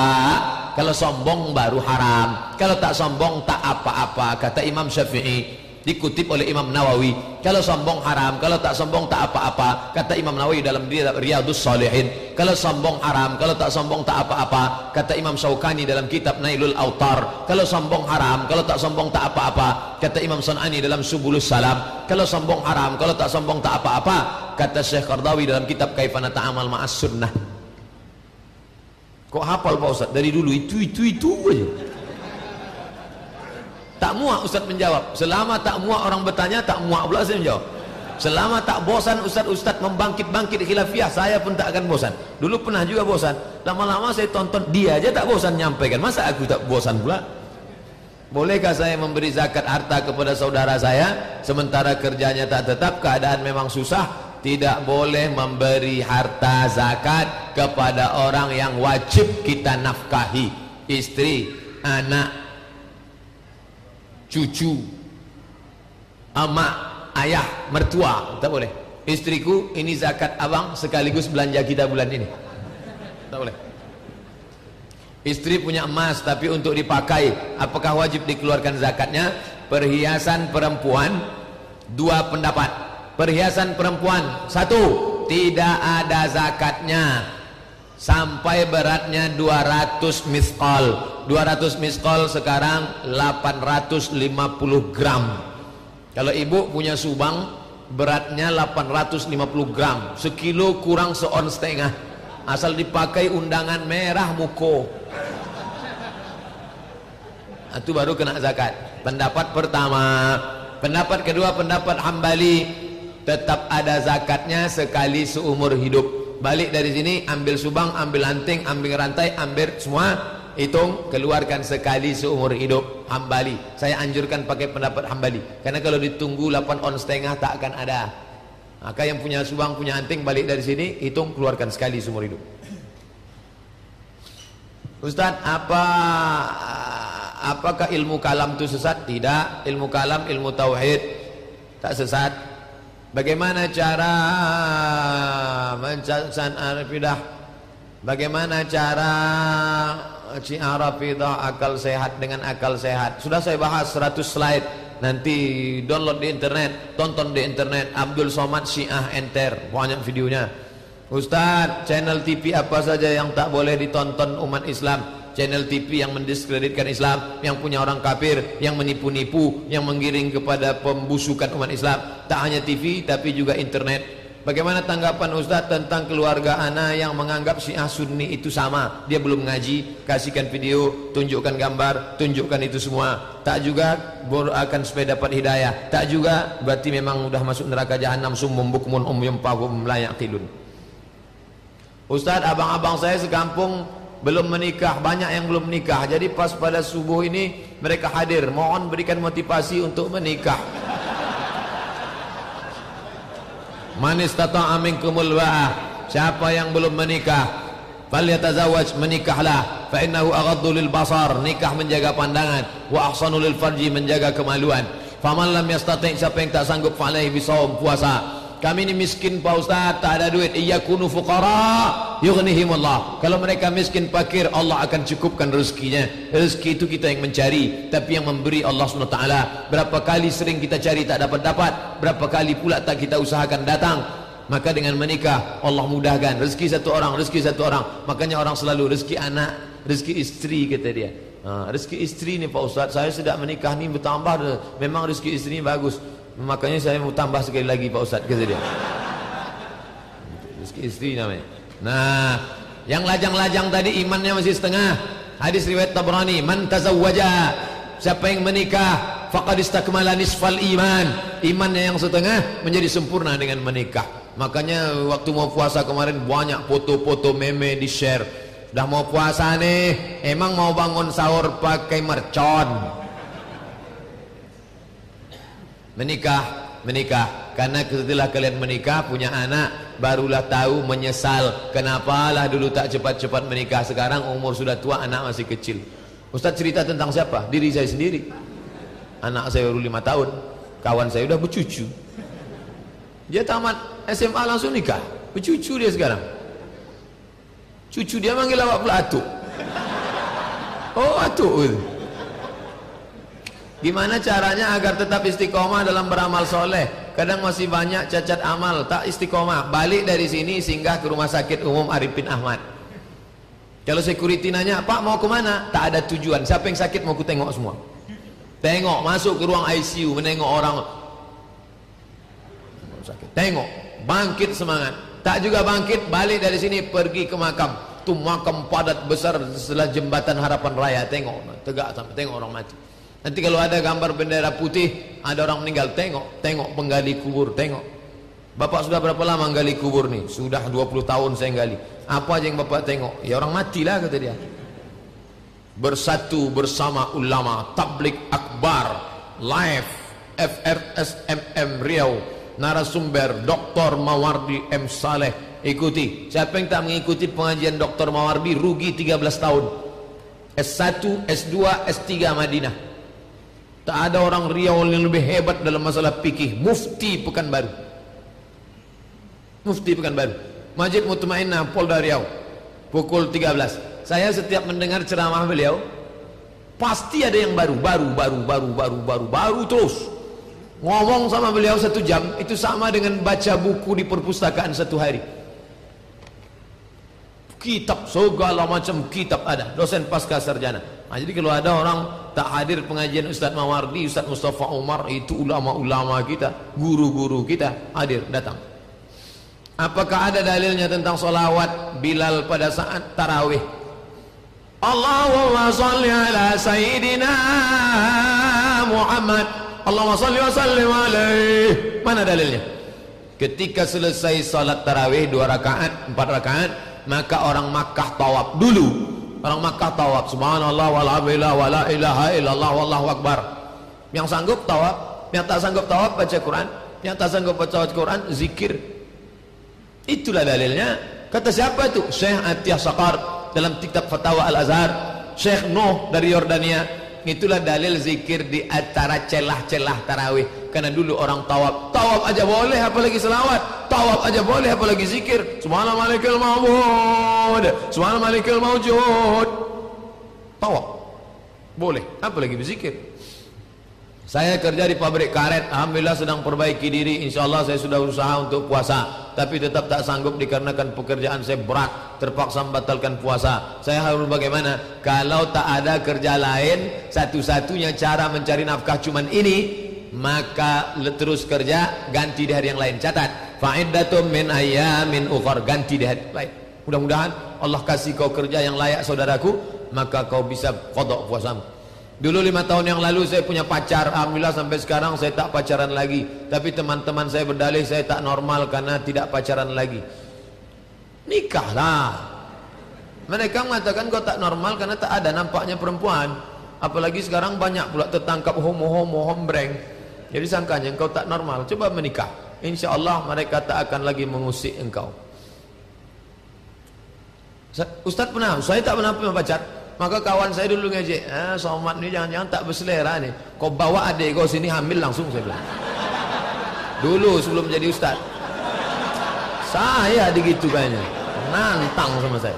Kalau sombong baru haram. Kalau tak sombong tak apa-apa. Kata Imam Syafi'i dikutip oleh Imam Nawawi. Kalau sombong haram. Kalau tak sombong tak apa-apa kata Imam Nawawi dalam Riyadus Salihin kalau sombong haram. Kalau tak sombong tak apa-apa kata Imam Syaukani dalam kitab Nailul Autar kalau sombong haram. Kalau tak sombong tak apa-apa kata Imam Sun'ani dalam Subulus Salam. Kalau sombong haram. Kalau tak sombong tak apa-apa kata Syekh Qardawi dalam kitab Kaifana Ta'amal Ma'as Sunnah kok hafal Pak Ustaz dari dulu itu itu itu aja tak muak Ustaz menjawab. Selama tak muak orang bertanya, tak muak pula saya menjawab. Selama tak bosan Ustaz-Ustaz membangkit-bangkit khilafiyah, saya pun tak akan bosan. Dulu pernah juga bosan. Lama-lama saya tonton, dia aja tak bosan nyampaikan. Masa aku tak bosan pula? Bolehkah saya memberi zakat harta kepada saudara saya sementara kerjanya tak tetap, keadaan memang susah? Tidak boleh memberi harta zakat kepada orang yang wajib kita nafkahi. Istri, anak, cucu amak ayah mertua. Tak boleh. Istriku ini zakat abang sekaligus belanja kita bulan ini. Tak boleh. Istri punya emas tapi untuk dipakai apakah wajib dikeluarkan zakatnya? Perhiasan perempuan dua pendapat perhiasan perempuan. Satu tidak ada zakatnya. Sampai beratnya 200 miskol. 200 miskol sekarang 850 gram. Kalau ibu punya subang beratnya 850 gram. Sekilo kurang seon setengah. Asal dipakai undangan merah muko. Itu baru kena zakat. Pendapat pertama. Pendapat kedua pendapat hambali tetap ada zakatnya sekali seumur hidup. Balik dari sini ambil subang ambil anting ambil rantai ambil semua hitung keluarkan sekali seumur hidup. Hambali. Saya anjurkan pakai pendapat hambali. Karena kalau ditunggu 8 on setengah tak akan ada. Maka yang punya subang punya anting balik dari sini hitung keluarkan sekali seumur hidup. Ustaz apa apakah ilmu kalam itu sesat? Tidak. Ilmu kalam ilmu tauhid. Tak sesat Bagaimana cara mencacsan arafidah? Bagaimana cara Syiah Rafidah akal sehat dengan akal sehat? Sudah saya bahas 100 slide. Nanti download di internet, tonton di internet Abdul Somad Syiah Enter, banyak videonya. Ustaz, channel TV apa saja yang tak boleh ditonton umat Islam? Channel TV yang mendiskreditkan Islam, yang punya orang kafir, yang menipu-nipu, yang menggiring kepada pembusukan umat Islam. Tak hanya TV tapi juga internet. Bagaimana tanggapan Ustaz tentang keluarga ana yang menganggap Syiah Sunni itu sama? Dia belum ngaji, kasihkan video, tunjukkan gambar, tunjukkan itu semua. Tak juga akan supaya dapat hidayah. Tak juga berarti memang sudah masuk neraka jahanam summum bukmun um yempahum la yaqilun. Ustaz, abang-abang saya sekampung belum menikah banyak yang belum menikah. Jadi pas pada subuh ini mereka hadir. Mohon berikan motivasi untuk menikah. Manis tata amin kumul siapa yang belum menikah falyatazawaj menikahlah. Fa innahu aghaddu lil basar. Nikah menjaga pandangan. Wa ahsanu lil farji menjaga kemaluan. Faman lam yastati siapa yang tak sanggup fa alaihi bisawm puasa kami ini miskin Pak Ustaz. Tak ada duit. Iya kunu fuqara yughnihimullah. Kalau mereka miskin fakir Allah akan cukupkan rezekinya. Rezeki itu kita yang mencari tapi yang memberi Allah SWT berapa kali sering kita cari tak dapat-dapat berapa kali pula tak kita usahakan datang. Maka dengan menikah Allah mudahkan. Rezeki satu orang rezeki satu orang. Makanya orang selalu rezeki anak rezeki istri kata dia. Ha, rezeki istri ni Pak Ustaz saya sudah menikah ni bertambah. Memang rezeki istri ni bagus Makanya saya mau tambah sekali lagi Pak Ustaz dia. Rezeki istri namanya. Nah, yang lajang-lajang tadi imannya masih setengah. Hadis riwayat Tabrani, man tazawwaja siapa yang menikah faqad istakmala nisfal iman. Imannya yang setengah menjadi sempurna dengan menikah. Makanya waktu mau puasa kemarin banyak foto-foto meme di-share. Dah mau puasa nih, emang mau bangun sahur pakai mercon menikah menikah. Karena setelah kalian menikah punya anak barulah tahu menyesal kenapalah dulu tak cepat-cepat menikah. Sekarang umur sudah tua anak masih kecil. Ustaz cerita tentang siapa? diri saya sendiri. Anak saya baru lima tahun. Kawan saya sudah bercucu. Dia tamat SMA langsung nikah. Bercucu dia sekarang. Cucu dia manggil awak pula atuk. Oh, atuk. Gimana caranya agar tetap istiqomah dalam beramal soleh? Kadang masih banyak cacat amal, tak istiqomah. Balik dari sini singgah ke rumah sakit umum Arifin Ahmad. Kalau security nanya, Pak mau ke mana? Tak ada tujuan. Siapa yang sakit mau ku tengok semua. Tengok, masuk ke ruang ICU, menengok orang. Tengok, bangkit semangat. Tak juga bangkit, balik dari sini pergi ke makam. Tu makam padat besar setelah jembatan harapan raya. Tengok, tegak sampai tengok orang mati. Nanti kalau ada gambar bendera putih, ada orang meninggal, tengok, tengok penggali kubur, tengok. Bapak sudah berapa lama menggali kubur ni? Sudah 20 tahun saya gali. Apa aja yang bapak tengok? Ya orang matilah kata dia. Bersatu bersama ulama, tablik akbar, live, FRSMM Riau, narasumber Dr. Mawardi M. Saleh. Ikuti. Siapa yang tak mengikuti pengajian Dr. Mawardi, rugi 13 tahun. S1, S2, S3 Madinah. Tak ada orang Riau yang lebih hebat dalam masalah fikih. Mufti Pekanbaru. Mufti Pekanbaru. Majid Mutmainnah Polda Riau. Pukul 13. Saya setiap mendengar ceramah beliau, pasti ada yang baru, baru, baru, baru, baru, baru, baru terus. Ngomong sama beliau satu jam, itu sama dengan baca buku di perpustakaan satu hari. Kitab, segala macam kitab ada. Dosen pasca sarjana. Nah, jadi kalau ada orang tak hadir pengajian Ustaz Mawardi, Ustaz Mustafa Umar, itu ulama-ulama kita, guru-guru kita hadir, datang. Apakah ada dalilnya tentang solawat Bilal pada saat tarawih? Allahumma salli ala Sayyidina Muhammad Allahumma salli wa sallim alaih Mana dalilnya? Ketika selesai salat tarawih dua rakaat, empat rakaat Maka orang Makkah tawab dulu Orang Makkah tawab Subhanallah walhamdulillah wa la ilaha illallah wallahu akbar. Yang sanggup tawab Yang tak sanggup tawab baca Quran. Yang tak sanggup baca Quran zikir. Itulah dalilnya. Kata siapa itu? Syekh Atiyah Saqar Dalam kitab Fatwa Al-Azhar. Syekh Nuh dari Yordania. Itulah dalil zikir di antara celah-celah tarawih Karena dulu orang tawab Tawab aja boleh apalagi selawat. Tawab aja boleh apalagi zikir. Subhanallah malikul mawud Subhanallah malikul mawjud. Tawab Boleh. Apalagi berzikir. Saya kerja di pabrik karet. Alhamdulillah sedang perbaiki diri. InsyaAllah saya sudah berusaha untuk puasa. Tapi tetap tak sanggup dikarenakan pekerjaan saya berat. Terpaksa membatalkan puasa. Saya harus bagaimana? Kalau tak ada kerja lain Satu-satunya cara mencari nafkah cuman ini Maka terus kerja Ganti di hari yang lain. Catat. Fa'iddatum min ayyamin ukhar. Ganti di hari lain. Mudah-mudahan Allah kasih kau kerja yang layak saudaraku Maka kau bisa kodok puasamu. Dulu lima tahun yang lalu saya punya pacar Alhamdulillah sampai sekarang saya tak pacaran lagi. Tapi teman-teman saya berdalih saya tak normal Karena tidak pacaran lagi. Nikahlah. Mereka mengatakan kau tak normal Karena tak ada nampaknya perempuan. Apalagi sekarang banyak pula tertangkap homo-homo hombreng Jadi sangkanya kau tak normal Coba menikah Insya Allah mereka tak akan lagi mengusik engkau Ustaz pernah? Saya tak pernah punya pacar Maka kawan saya dulu ngaji, ah, somat ni jangan-jangan tak berselera ni. Kau bawa adik kau sini hamil langsung saya bilang. Dulu sebelum jadi ustaz. Saya digitu kayaknya. Nantang sama saya.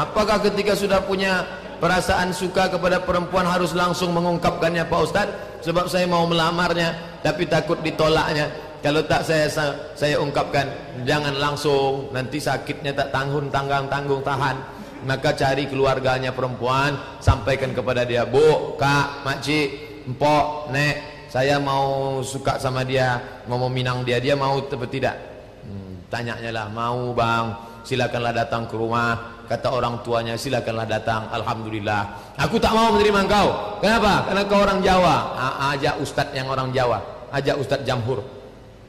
Apakah ketika sudah punya perasaan suka kepada perempuan harus langsung mengungkapkannya Pak Ustaz? Sebab saya mau melamarnya tapi takut ditolaknya. Kalau tak saya saya ungkapkan jangan langsung nanti sakitnya tak tanggung tanggang tanggung tahan maka cari keluarganya perempuan sampaikan kepada dia bu, kak, makcik, empok, nek saya mau suka sama dia mau meminang dia, dia mau atau tidak hmm, tanyanya lah, mau bang silakanlah datang ke rumah kata orang tuanya silakanlah datang. Alhamdulillah. Aku tak mau menerima engkau. Kenapa? karena kau orang Jawa. Ajak ustaz yang orang Jawa. Ajak ustaz Jamhur.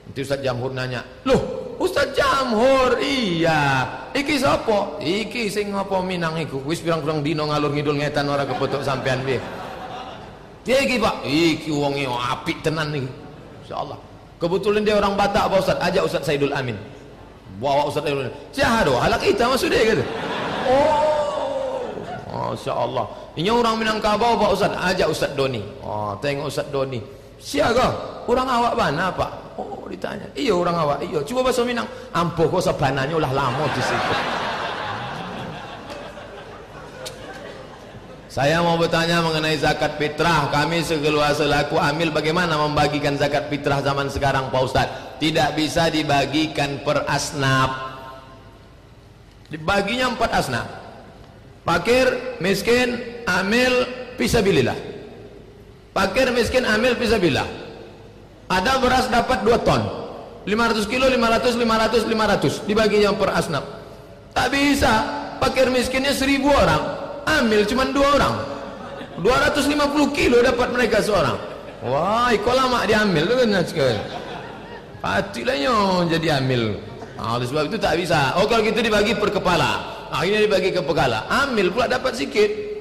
Nanti ustaz Jamhur nanya loh Ustaz Jamhur? Iya. Iki sapa iki sing ngapa minang iku? Wis pirang-pirang dina ngalur ngidul ngetan ora kepetuk sampean piye? Dia iki Pak? Iki wonge apik tenan iki. Insyaallah. Kebetulan dia orang Batak Pak Ustaz. Ajak Ustaz Saidul Amin. Bawa Ustaz Saidul Amin. Siapa halak kita masuk dia gitu oh Masya Allah Ini orang Minangkabau Pak Ustaz Ajak Ustaz Doni Oh tengok Ustaz Doni Siapa Orang awak mana Pak Oh ditanya. Iya orang awak, iya. Cuba bahasa Minang. Ampuh kau sebananya ulah lama di situ. Saya mau bertanya mengenai zakat fitrah. Kami sekeluar selaku amil bagaimana membagikan zakat fitrah zaman sekarang Pak Ustaz? Tidak bisa dibagikan per asnaf. Dibaginya empat asnaf. Fakir, miskin, amil, fisabilillah. Fakir, miskin, amil, fisabilillah. Ada beras dapat 2 ton. 500 kilo, 500, 500, 500. Dibaginya per asnaf. Tak bisa. Fakir miskinnya 1000 orang ambil cuma dua orang 250 kilo dapat mereka seorang wah kau lama diambil tu kan sekali patihlahnya jadi ambil nah, oleh sebab itu tak bisa. Oh kalau kita dibagi per kepala. Akhirnya dibagi ke kepala ambil pula dapat sikit.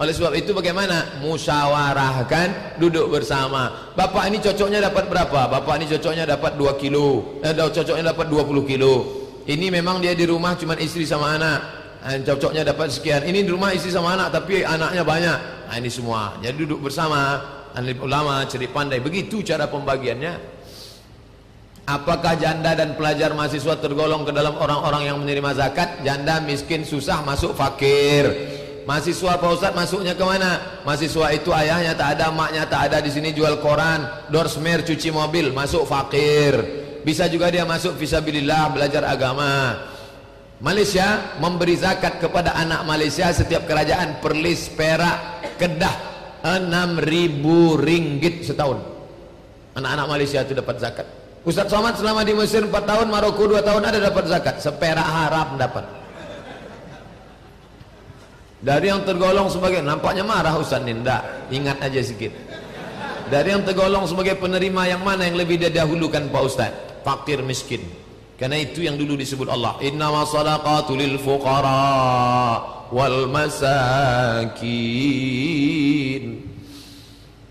Oleh sebab itu bagaimana? Musyawarahkan duduk bersama. Bapak ini cocoknya dapat berapa? Bapak ini cocoknya dapat 2 kilo. Eh, cocoknya dapat 20 kilo. Ini memang dia di rumah cuma istri sama anak. Eh, cocoknya dapat sekian. Ini di rumah istri sama anak tapi anaknya banyak. Nah, ini semua. Jadi duduk bersama. Alim ulama ceri pandai. Begitu cara pembagiannya apakah janda dan pelajar mahasiswa tergolong ke dalam orang-orang yang menerima zakat? Janda miskin susah masuk fakir. Mahasiswa Pak Ustaz masuknya ke mana? Mahasiswa itu ayahnya tak ada maknya tak ada di sini jual koran dorsmer cuci mobil masuk fakir. Bisa juga dia masuk visabilillah belajar agama. Malaysia memberi zakat kepada anak Malaysia setiap kerajaan perlis perak kedah 6000 ringgit setahun. Anak-anak Malaysia itu dapat zakat Ustaz Somad selama di Mesir 4 tahun Maroko 2 tahun ada dapat zakat? Seperak harap dapat. Dari yang tergolong sebagai nampaknya marah Ustaz Ninda ingat aja sedikit dari yang tergolong sebagai penerima yang mana yang lebih didahulukan Pak Ustaz? Fakir miskin. Karena itu yang dulu disebut Allah. Innama sadaqatu lil fuqara wal masakin.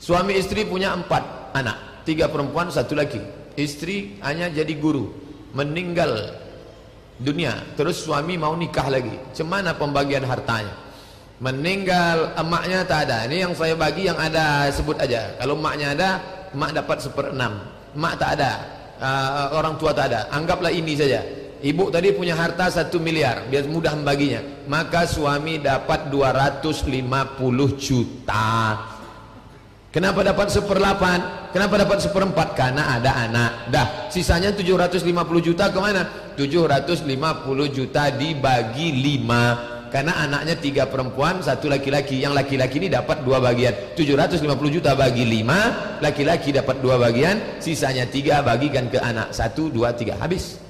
Suami istri punya empat anak, tiga perempuan, satu laki. Istri hanya jadi guru, meninggal dunia. Terus suami mau nikah lagi. Cemana pembagian hartanya? Meninggal emaknya tak ada. Ini yang saya bagi yang ada sebut aja. Kalau emaknya ada, emak dapat seperenam. Emak tak ada, uh, orang tua tak ada anggaplah ini saja ibu tadi punya harta satu miliar biar mudah membaginya maka suami dapat 250 juta kenapa dapat seperlapan? Kenapa dapat seperempat? Karena ada anak. Dah sisanya 750 juta kemana 750 juta dibagi lima. Karena anaknya tiga perempuan satu laki-laki. Yang laki-laki ini dapat dua bagian. 750 juta bagi lima laki-laki dapat dua bagian. Sisanya tiga bagikan ke anak. Satu dua tiga. Habis.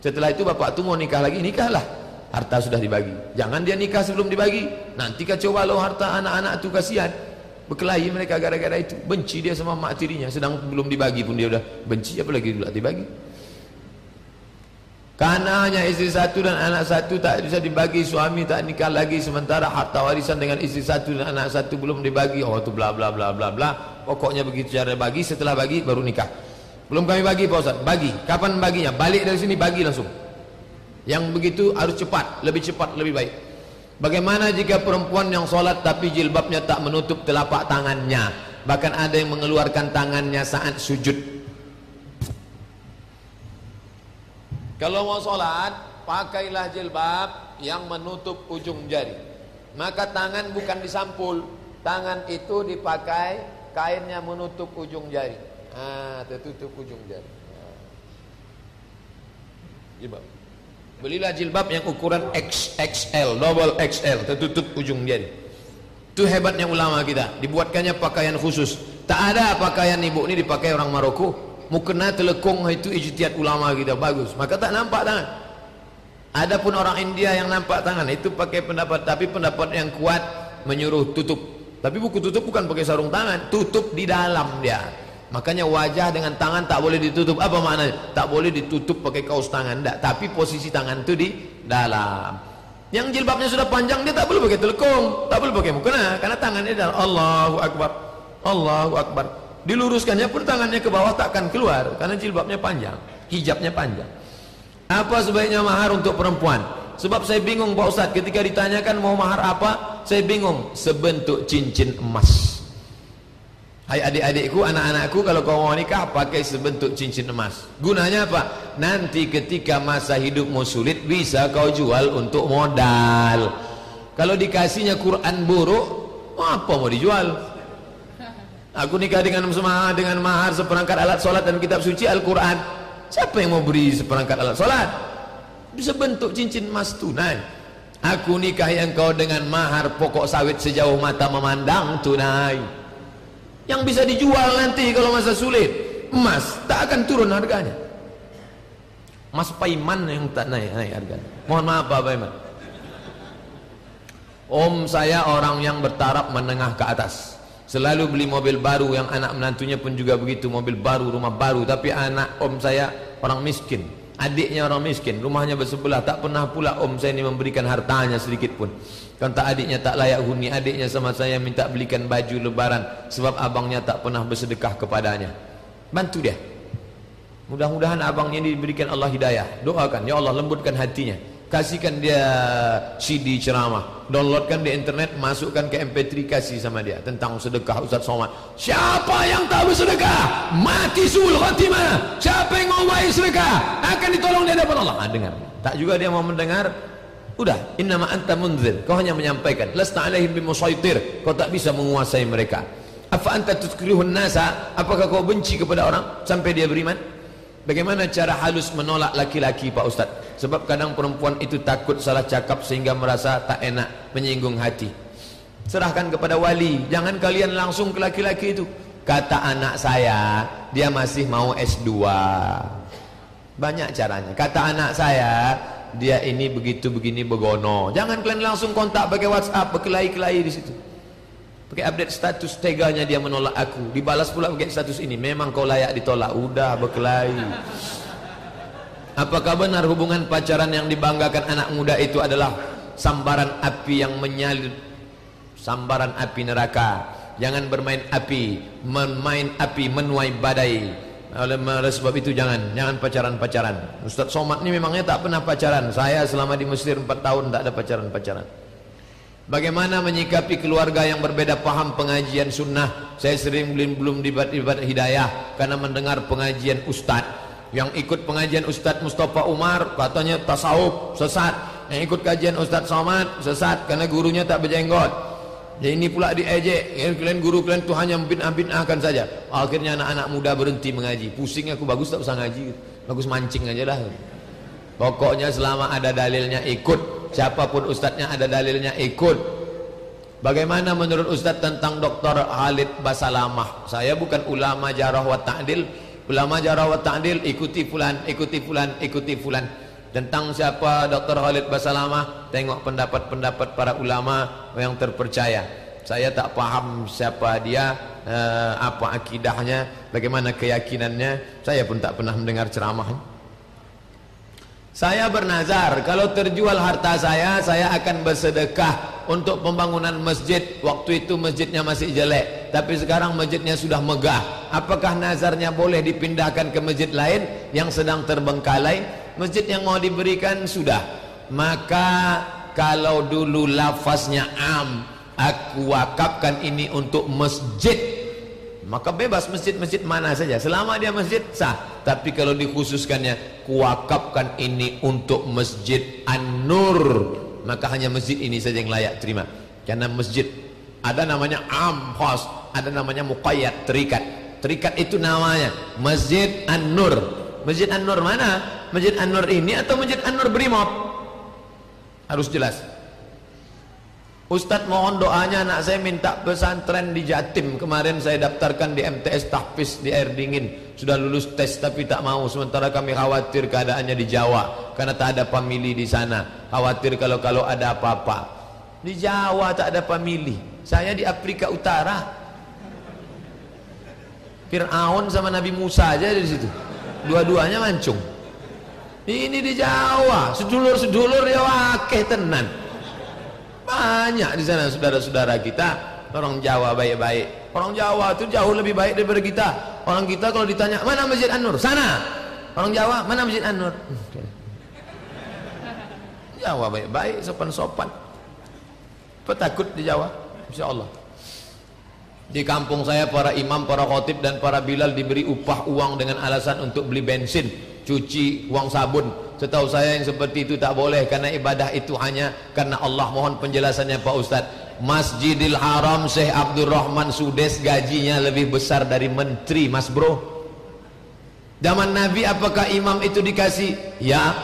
Setelah itu bapak tu mau nikah lagi nikahlah. Harta sudah dibagi. Jangan dia nikah sebelum dibagi. Nanti kacau balau harta anak-anak tu kasihan berkelahi mereka gara-gara itu. Benci dia sama mak tirinya. Sedang belum dibagi pun dia sudah benci. Apalagi pula dibagi? Karena hanya istri satu dan anak satu tak bisa dibagi. Suami tak nikah lagi. Sementara harta warisan dengan istri satu dan anak satu belum dibagi. Oh tu bla bla bla bla bla. Pokoknya begitu cara bagi. Setelah bagi baru nikah. Belum kami bagi Pak Ustaz? Bagi. Kapan baginya? Balik dari sini bagi langsung. Yang begitu harus cepat. Lebih cepat lebih baik bagaimana jika perempuan yang solat tapi jilbabnya tak menutup telapak tangannya bahkan ada yang mengeluarkan tangannya saat sujud Kalau mau solat, pakailah jilbab yang menutup ujung jari. Maka tangan bukan disampul, tangan itu dipakai kainnya menutup ujung jari. Ah, tertutup ujung jari. Jilbab. Belilah jilbab yang ukuran XXL, double XL, tertutup ujung jari. Itu hebatnya ulama kita. Dibuatkannya pakaian khusus. Tak ada pakaian ibu ini dipakai orang Maroko. Mukena telekong itu ijtihad ulama kita. Bagus. Maka tak nampak tangan. Adapun orang India yang nampak tangan itu pakai pendapat. Tapi pendapat yang kuat menyuruh tutup. Tapi buku tutup bukan pakai sarung tangan. Tutup di dalam dia makanya wajah dengan tangan tak boleh ditutup. Apa maknanya? Tak boleh ditutup pakai kaos tangan. Tak tapi posisi tangan itu di dalam. Yang jilbabnya sudah panjang dia tak boleh pakai telekong tak boleh pakai mukena karena tangannya dalam. Allahu Akbar. Allahu Akbar. Diluruskannya pun tangannya ke bawah takkan keluar karena jilbabnya panjang hijabnya panjang. Apa sebaiknya mahar untuk perempuan? Sebab saya bingung Pak Ustaz ketika ditanyakan mau mahar apa saya bingung. Sebentuk cincin emas Adik-adikku, anak-anakku kalau kau mau nikah pakai sebentuk cincin emas. Gunanya apa? Nanti ketika masa hidupmu sulit bisa kau jual untuk modal. Kalau dikasihnya Quran buruk, apa mau dijual? Aku nikah dengan semua dengan mahar seperangkat alat solat dan kitab suci Al-Quran. Siapa yang mau beri seperangkat alat solat? Bisa bentuk cincin emas tunai. Aku nikah yang kau dengan mahar pokok sawit sejauh mata memandang tunai yang bisa dijual nanti kalau masa sulit emas tak akan turun harganya. Emas paiman yang tak naik naik harganya mohon maaf Pak Paiman. Om saya orang yang bertaraf menengah ke atas. Selalu beli mobil baru yang anak menantunya pun juga begitu mobil baru rumah baru. Tapi anak om saya orang miskin. Adiknya orang miskin rumahnya bersebelah. Tak pernah pula om saya ini memberikan hartanya sedikit pun Kata adiknya tak layak huni Adiknya sama saya minta belikan baju lebaran Sebab abangnya tak pernah bersedekah kepadanya. Bantu dia. Mudah-mudahan abangnya diberikan Allah hidayah. Doakan Ya Allah lembutkan hatinya. Kasihkan dia CD ceramah. Downloadkan di internet Masukkan ke MP3 Kasih sama dia. Tentang sedekah Ustaz Somad. Siapa yang tak bersedekah Mati sul khatimah. Siapa yang baik sedekah Akan ditolong dia dapat Allah. Ha, Dengar. Tak juga dia mau mendengar Udah, innama anta munzir. Kau hanya menyampaikan. Lasta alaihim bimusaitir. Kau tak bisa menguasai mereka. Apa anta tutkrihun nasa? Apakah kau benci kepada orang sampai dia beriman? Bagaimana cara halus menolak laki-laki Pak Ustaz? Sebab kadang perempuan itu takut salah cakap sehingga merasa tak enak menyinggung hati. Serahkan kepada wali. Jangan kalian langsung ke laki-laki itu. Kata anak saya, dia masih mau S2. Banyak caranya. Kata anak saya, dia ini begitu begini begono. Jangan kalian langsung kontak pakai WhatsApp, berkelahi-kelahi di situ. Pakai update status teganya dia menolak aku. Dibalas pula pakai status ini. Memang kau layak ditolak. Udah berkelahi. Apakah benar hubungan pacaran yang dibanggakan anak muda itu adalah sambaran api yang menyalir sambaran api neraka. Jangan bermain api, memain api menuai badai. Oleh, sebab itu jangan jangan pacaran-pacaran. Ustaz Somad ni memangnya tak pernah pacaran. Saya selama di Mesir 4 tahun tak ada pacaran-pacaran. Bagaimana menyikapi keluarga yang berbeda paham pengajian sunnah? Saya sering belum belum dibat-dibat hidayah karena mendengar pengajian ustaz. Yang ikut pengajian Ustaz Mustafa Umar katanya tasawuf sesat. Yang ikut kajian Ustaz Somad sesat karena gurunya tak berjenggot. Jadi ini pula diejek. Kalian guru kalian tu hanya bid'ah-bid'ahkan saja. Akhirnya anak-anak muda berhenti mengaji. Pusing aku bagus tak usah ngaji. Bagus mancing aja dah. Pokoknya selama ada dalilnya ikut. Siapapun ustaznya ada dalilnya ikut. Bagaimana menurut ustaz tentang Dr. Khalid Basalamah? Saya bukan ulama jarah wa ta'dil. Ulama jarah wa ta'dil ikuti fulan, ikuti fulan, ikuti fulan tentang siapa Dr. Khalid Basalamah tengok pendapat-pendapat para ulama yang terpercaya. Saya tak paham siapa dia uh, apa akidahnya bagaimana keyakinannya. Saya pun tak pernah mendengar ceramah saya bernazar kalau terjual harta saya saya akan bersedekah untuk pembangunan masjid. Waktu itu masjidnya masih jelek tapi sekarang masjidnya sudah megah. Apakah nazarnya boleh dipindahkan ke masjid lain yang sedang terbengkalai masjid yang mau diberikan sudah. Maka kalau dulu lafaznya am aku wakafkan ini untuk masjid. Maka bebas masjid-masjid mana saja. Selama dia masjid sah. Tapi kalau dikhususkannya kuwakafkan ini untuk masjid An-Nur. Maka hanya masjid ini saja yang layak terima. Karena masjid ada namanya am ada namanya muqayyad terikat. Terikat itu namanya masjid An-Nur Masjid An-Nur mana? Masjid An-Nur ini atau Masjid An-Nur Brimob? Harus jelas. Ustadz mohon doanya anak saya minta pesantren di Jatim. Kemarin saya daftarkan di MTS Tahfiz di air dingin. Sudah lulus tes tapi tak mau. Sementara kami khawatir keadaannya di Jawa. Karena tak ada famili di sana. Khawatir kalau-kalau ada apa-apa. Di Jawa tak ada famili. Saya di Afrika Utara. Fir'aun sama Nabi Musa aja di situ dua-duanya mancung. Ini di Jawa. Sedulur-sedulur ya wakeh tenan. Banyak di sana saudara-saudara kita. Orang Jawa baik-baik. Orang Jawa itu jauh lebih baik daripada kita. Orang kita kalau ditanya mana Masjid An-Nur? Sana. Orang Jawa mana Masjid An-Nur? Jawa baik-baik sopan-sopan. Apa takut di Jawa Insya Allah Di kampung saya para imam, para khotib dan para bilal diberi upah uang dengan alasan untuk beli bensin, cuci, uang sabun. Setahu saya yang seperti itu tak boleh karena ibadah itu hanya karena Allah. Mohon penjelasannya Pak Ustaz. Masjidil Haram Syekh Abdul Rahman Sudes gajinya lebih besar dari menteri, Mas Bro. Zaman Nabi apakah imam itu dikasih? Ya.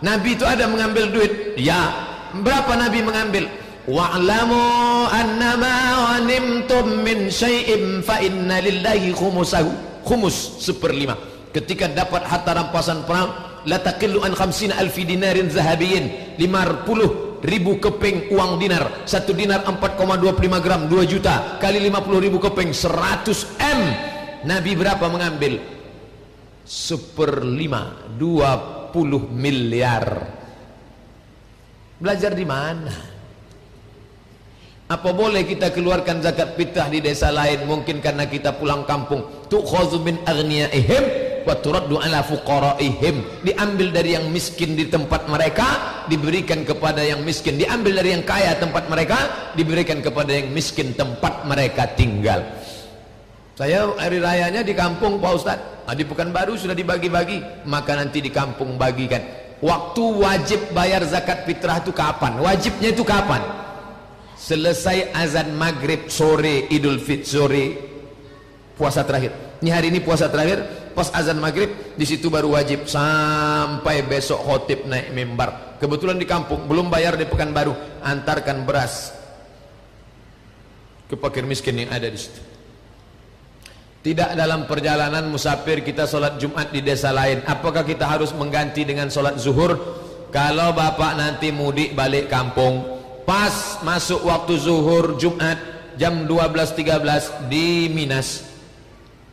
Nabi itu ada mengambil duit? Ya. Berapa Nabi mengambil? wa'lamu annama ghanimtum min syai'in fa inna lillahi khumusahu khumus seperlima ketika dapat harta rampasan perang la taqillu an khamsina alfi dinarin zahabiyyin 50 ribu keping uang dinar satu dinar 4,25 gram 2 juta kali 50 ribu keping 100 M. Nabi berapa mengambil? Seperlima 20 miliar. Belajar di mana apa boleh kita keluarkan zakat fitrah di desa lain? Mungkin karena kita pulang kampung. Tu'khazu min aghniyaihim wa turaddu ala fuqaraihim. Diambil dari yang miskin di tempat mereka diberikan kepada yang miskin. Diambil dari yang kaya tempat mereka diberikan kepada yang miskin tempat mereka tinggal. Saya hari rayanya di kampung Pak Ustaz. Ah, di Pekanbaru sudah dibagi-bagi. Maka nanti di kampung bagikan. Waktu wajib bayar zakat fitrah itu kapan? Wajibnya itu kapan selesai azan maghrib sore idul fit sore puasa terakhir. Ini hari ini puasa terakhir pas azan maghrib di situ baru wajib. Sampai besok khotib naik mimbar. Kebetulan di kampung belum bayar di pekan baru antarkan beras ke fakir miskin yang ada di situ. Tidak dalam perjalanan musafir kita solat Jumat di desa lain. Apakah kita harus mengganti dengan solat zuhur? Kalau bapak nanti mudik balik kampung pas masuk waktu zuhur Jumat jam 12.13 di Minas.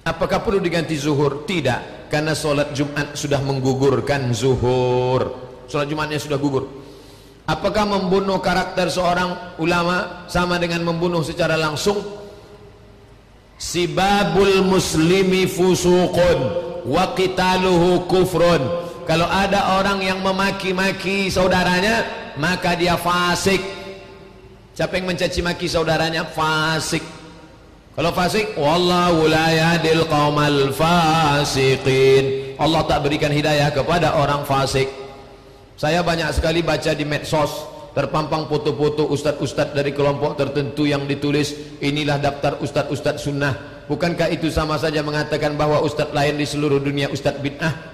Apakah perlu diganti zuhur? tidak karena solat Jumat sudah menggugurkan zuhur. Solat Jumatnya sudah gugur. Apakah membunuh karakter seorang ulama sama dengan membunuh secara langsung? Sibabul muslimi fusuqun wa qitaluhu kufrun. Kalau ada orang yang memaki-maki saudaranya maka dia fasik Siapa yang mencaci maki saudaranya fasik. Kalau fasik, wallahu la yahdil qaumal fasiqin. Allah tak berikan hidayah kepada orang fasik. Saya banyak sekali baca di medsos terpampang foto-foto ustaz-ustaz dari kelompok tertentu yang ditulis inilah daftar ustaz-ustaz sunnah. Bukankah itu sama saja mengatakan bahwa ustaz lain di seluruh dunia ustaz bid'ah?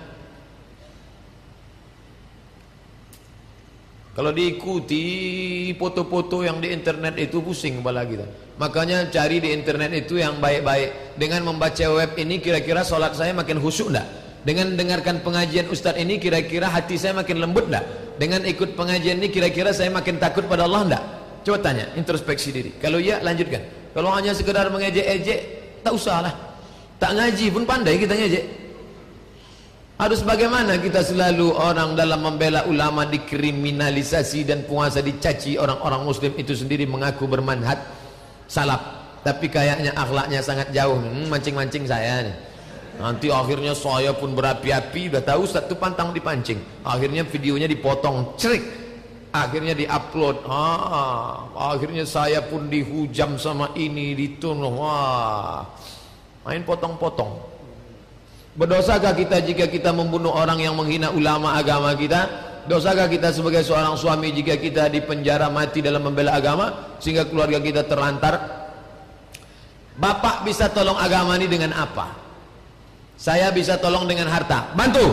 Kalau diikuti foto-foto yang di internet itu pusing kepala kita. Makanya cari di internet itu yang baik-baik. Dengan membaca web ini kira-kira solat saya makin khusyuk enggak? Dengan dengarkan pengajian ustaz ini kira-kira hati saya makin lembut enggak? Dengan ikut pengajian ini kira-kira saya makin takut pada Allah enggak? Coba tanya, introspeksi diri. Kalau ya lanjutkan. Kalau hanya sekedar mengejek-ejek, tak usahlah. Tak ngaji pun pandai kita ngejek. Harus bagaimana kita selalu orang dalam membela ulama dikriminalisasi dan puasa dicaci orang-orang muslim itu sendiri mengaku bermanhat salaf. Tapi kayaknya akhlaknya sangat jauh. Hmm, mancing-mancing hmm, saya nih nanti akhirnya saya pun berapi-api. Udah tahu satu pantang dipancing. Akhirnya videonya dipotong. Cerik. Akhirnya diupload. Ah, akhirnya saya pun dihujam sama ini ditunuh. Wah. Main potong-potong Berdosakah kita jika kita membunuh orang yang menghina ulama agama kita? Dosakah kita sebagai seorang suami jika kita dipenjara mati dalam membela agama sehingga keluarga kita terlantar? Bapak bisa tolong agama ini dengan apa? Saya bisa tolong dengan harta. Bantu.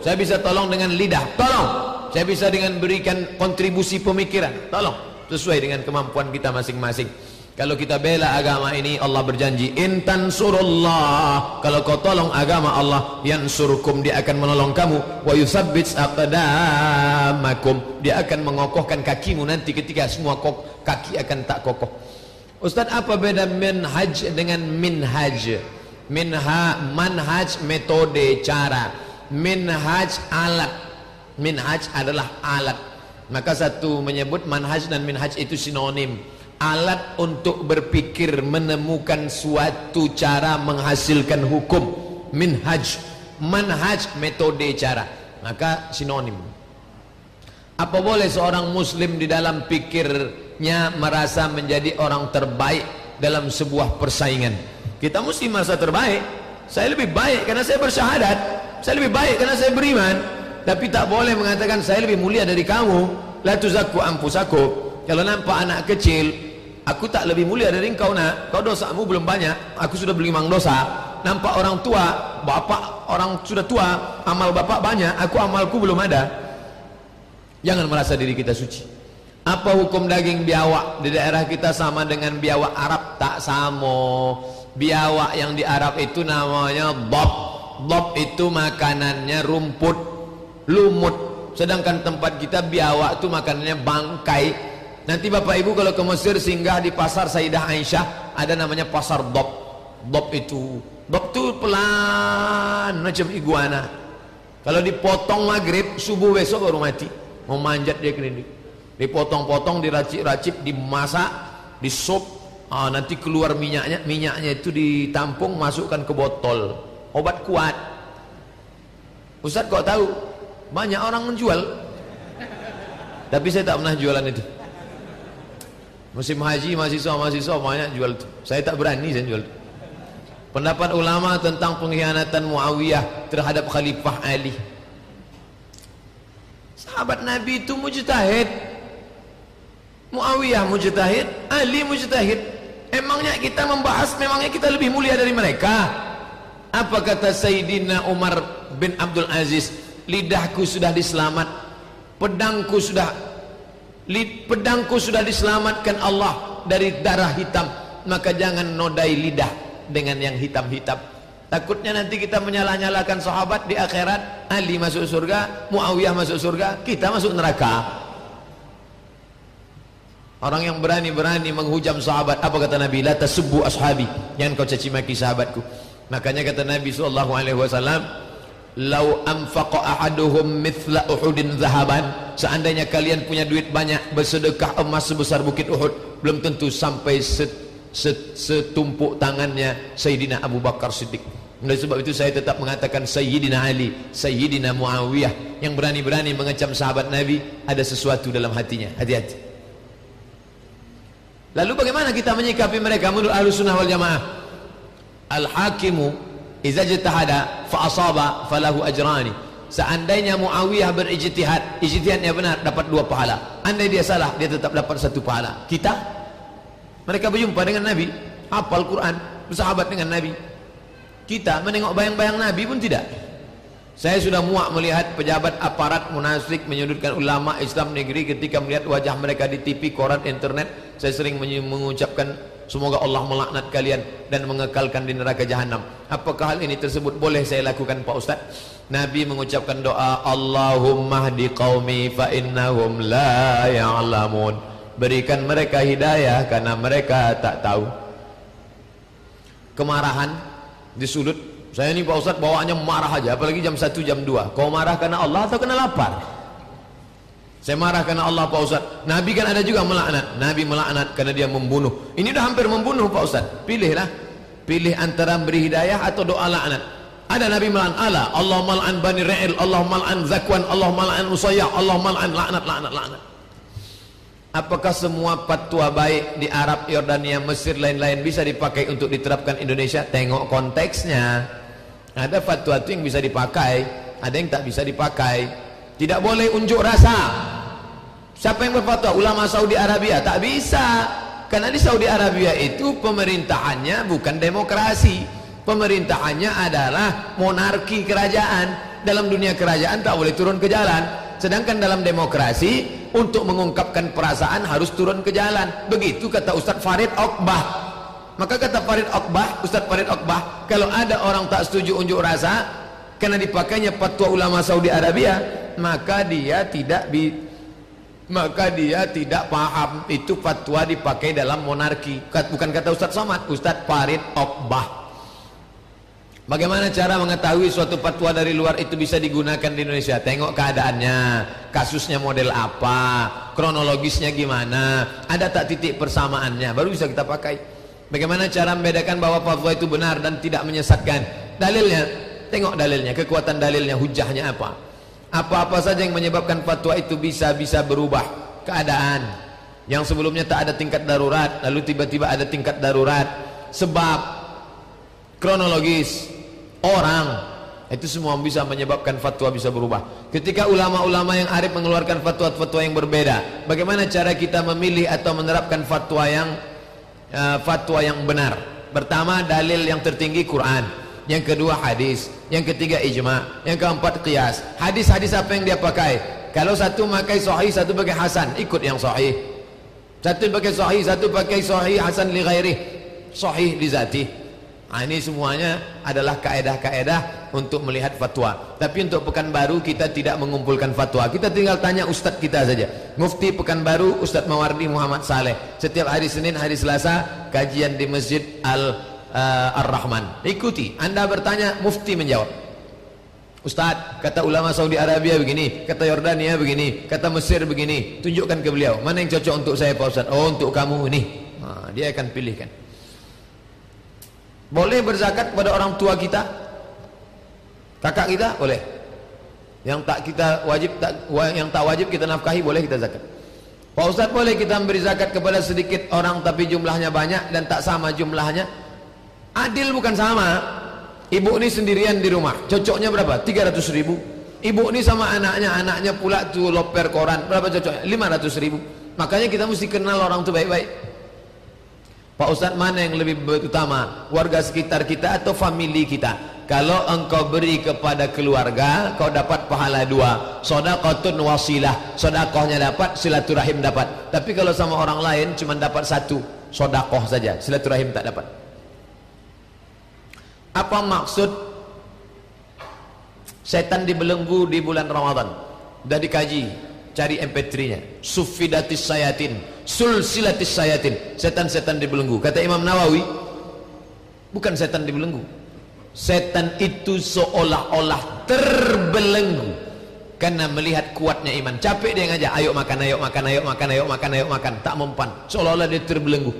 Saya bisa tolong dengan lidah. Tolong. Saya bisa dengan berikan kontribusi pemikiran. Tolong. Sesuai dengan kemampuan kita masing-masing. Kalau kita bela agama ini Allah berjanji intan surullah kalau kau tolong agama Allah yang surukum dia akan menolong kamu. Wa yusabbits aqdamakum dia akan mengokohkan kakimu nanti ketika semua kok, kaki akan tak kokoh. Ustaz apa beda minhaj dengan minhaj? Minha manhaj metode cara. Minhaj alat. Minhaj adalah alat. Maka satu menyebut manhaj dan minhaj itu sinonim alat untuk berpikir menemukan suatu cara menghasilkan hukum minhaj manhaj metode cara maka sinonim apa boleh seorang muslim di dalam pikirnya merasa menjadi orang terbaik dalam sebuah persaingan. Kita mesti merasa terbaik. Saya lebih baik karena saya bersyahadat. Saya lebih baik karena saya beriman. Tapi tak boleh mengatakan saya lebih mulia dari kamu. La tuzakku ampusakum. Kalau nampak anak kecil, aku tak lebih mulia dari engkau nak. Kau dosamu belum banyak. Aku sudah beli mang dosa. Nampak orang tua, bapak orang sudah tua, amal bapak banyak. Aku amalku belum ada. Jangan merasa diri kita suci. Apa hukum daging biawak di daerah kita sama dengan biawak Arab? Tak sama. Biawak yang di Arab itu namanya bob. Bob itu makanannya rumput, lumut. Sedangkan tempat kita biawak itu makanannya bangkai. Nanti bapak ibu kalau ke Mesir singgah di pasar Sayyidah Aisyah ada namanya pasar bob. Bob itu, bob itu pelan macam iguana. Kalau dipotong maghrib subuh besok baru mati. Mau manjat dia ke dipotong-potong diracik-racik dimasak disup ah, nanti keluar minyaknya minyaknya itu ditampung masukkan ke botol. Obat kuat. Ustaz kok tahu? Banyak orang menjual. Tapi saya tak pernah jualan itu musim haji mahasiswa-mahasiswa banyak jual itu saya tak berani saya jual itu pendapat ulama tentang pengkhianatan Muawiyah terhadap Khalifah Ali sahabat Nabi itu mujtahid Muawiyah mujtahid, Ali mujtahid. Emangnya kita membahas memangnya kita lebih mulia dari mereka? Apa kata Sayyidina Umar bin Abdul Aziz? Lidahku sudah diselamat, pedangku sudah pedangku sudah diselamatkan Allah dari darah hitam, maka jangan nodai lidah dengan yang hitam-hitam. Takutnya nanti kita menyalah-nyalahkan sahabat di akhirat, Ali masuk surga, Muawiyah masuk surga, kita masuk neraka. Orang yang berani-berani menghujam sahabat Apa kata Nabi? La tasubbu ashabi Jangan kau caci maki sahabatku Makanya kata Nabi SAW Lau anfaqa ahaduhum mithla uhudin zahaban. Seandainya kalian punya duit banyak Bersedekah emas sebesar bukit Uhud Belum tentu sampai set, set, setumpuk tangannya Sayyidina Abu Bakar Siddiq. Oleh sebab itu saya tetap mengatakan Sayyidina Ali Sayyidina Muawiyah Yang berani-berani mengecam sahabat Nabi Ada sesuatu dalam hatinya. Hati-hati. Lalu bagaimana kita menyikapi mereka menurut ahlu sunnah wal jamaah? Al-hakimu Iza jitahada fa'asaba falahu ajrani. Seandainya Muawiyah berijtihad Ijtihadnya benar dapat dua pahala. Andai dia salah dia tetap dapat satu pahala. Kita Mereka berjumpa dengan Nabi Hafal Quran Bersahabat dengan Nabi. Kita menengok bayang-bayang Nabi pun tidak. Saya sudah muak melihat pejabat aparat munafik menyudutkan ulama Islam negeri ketika melihat wajah mereka di TV, koran, internet. Saya sering mengucapkan semoga Allah melaknat kalian dan mengekalkan di neraka jahanam. Apakah hal ini tersebut boleh saya lakukan Pak Ustaz? Nabi mengucapkan doa Allahumma hdi qaumi fa innahum la ya'lamun. Berikan mereka hidayah karena mereka tak tahu. Kemarahan di sudut saya ni Pak Ustaz bawaannya marah aja apalagi jam 1 jam 2. Kau marah karena Allah atau karena lapar? Saya marah karena Allah Pak Ustaz. Nabi kan ada juga melaknat. Nabi melaknat karena dia membunuh. Ini dah hampir membunuh Pak Ustaz. Pilihlah. Pilih antara beri hidayah atau doa laknat. Ada Nabi melaknat Allah. Allah mal'an Bani Ra'il. Allah mal'an Zakwan. Allah mal'an Usayyah. Allah mal'an laknat, laknat, laknat. Apakah semua fatwa baik di Arab, Yordania, Mesir, lain-lain bisa dipakai untuk diterapkan Indonesia? Tengok konteksnya. Ada fatwa itu yang bisa dipakai, ada yang tak bisa dipakai. Tidak boleh unjuk rasa. Siapa yang berfatwa? Ulama Saudi Arabia. Tak bisa. Karena di Saudi Arabia itu pemerintahannya bukan demokrasi. Pemerintahannya adalah monarki kerajaan. Dalam dunia kerajaan tak boleh turun ke jalan. Sedangkan dalam demokrasi untuk mengungkapkan perasaan harus turun ke jalan. Begitu kata Ustaz Farid Okbah. Maka kata Farid Okbah, Ustaz Farid Okbah, kalau ada orang tak setuju unjuk rasa karena dipakainya fatwa ulama Saudi Arabia, maka dia tidak bi maka dia tidak paham itu fatwa dipakai dalam monarki. Bukan kata Ustaz Somad, Ustaz Farid Okbah. Bagaimana cara mengetahui suatu fatwa dari luar itu bisa digunakan di Indonesia? Tengok keadaannya, kasusnya model apa, kronologisnya gimana, ada tak titik persamaannya, baru bisa kita pakai. Bagaimana cara membedakan bahwa fatwa itu benar dan tidak menyesatkan? Dalilnya, tengok dalilnya, kekuatan dalilnya, hujahnya apa? Apa-apa saja yang menyebabkan fatwa itu bisa bisa berubah keadaan. Yang sebelumnya tak ada tingkat darurat, lalu tiba-tiba ada tingkat darurat. Sebab kronologis orang itu semua bisa menyebabkan fatwa bisa berubah. Ketika ulama-ulama yang arif mengeluarkan fatwa-fatwa yang berbeda, bagaimana cara kita memilih atau menerapkan fatwa yang uh, fatwa yang benar? Pertama dalil yang tertinggi Quran, yang kedua hadis, yang ketiga ijma, yang keempat qiyas. Hadis-hadis apa yang dia pakai? Kalau satu pakai sahih, satu pakai hasan, ikut yang sahih. Satu pakai sahih, satu pakai sahih hasan li ghairi. Sahih li zati. Nah, ini semuanya adalah kaedah-kaedah untuk melihat fatwa. Tapi untuk Pekanbaru kita tidak mengumpulkan fatwa. Kita tinggal tanya ustaz kita saja. Mufti Pekanbaru Ustaz Mawardi Muhammad Saleh. Setiap hari Senin, hari Selasa kajian di Masjid Al uh, Ar-Rahman. Ikuti. Anda bertanya, mufti menjawab. Ustaz, kata ulama Saudi Arabia begini, kata Yordania begini, kata Mesir begini. Tunjukkan ke beliau. Mana yang cocok untuk saya Pak Ustaz? Oh, untuk kamu ini. Nah, dia akan pilihkan. Boleh berzakat kepada orang tua kita? Kakak kita boleh. Yang tak kita wajib tak yang tak wajib kita nafkahi boleh kita zakat. Pak Ustaz boleh kita memberi zakat kepada sedikit orang tapi jumlahnya banyak dan tak sama jumlahnya? Adil bukan sama. Ibu ini sendirian di rumah. Cocoknya berapa? 300 ribu. Ibu ini sama anaknya, anaknya pula tu loper koran. Berapa cocoknya? 500 ribu. Makanya kita mesti kenal orang tu baik-baik. Pak Ustaz mana yang lebih utama Warga sekitar kita atau family kita Kalau engkau beri kepada keluarga Kau dapat pahala dua Sodakotun wasilah Sodakohnya dapat, silaturahim dapat Tapi kalau sama orang lain cuma dapat satu Sodakoh saja, silaturahim tak dapat Apa maksud Setan dibelenggu di bulan Ramadan? Dah dikaji Cari mp3 nya Sufidatis sayatin sulsilatis sayatin. Setan-setan dibelenggu kata Imam Nawawi bukan setan dibelenggu setan itu seolah-olah terbelenggu karena melihat kuatnya iman. Capek dia ngajak ayo makan ayo makan ayo makan ayo makan. Tak mempan. Seolah-olah dia terbelenggu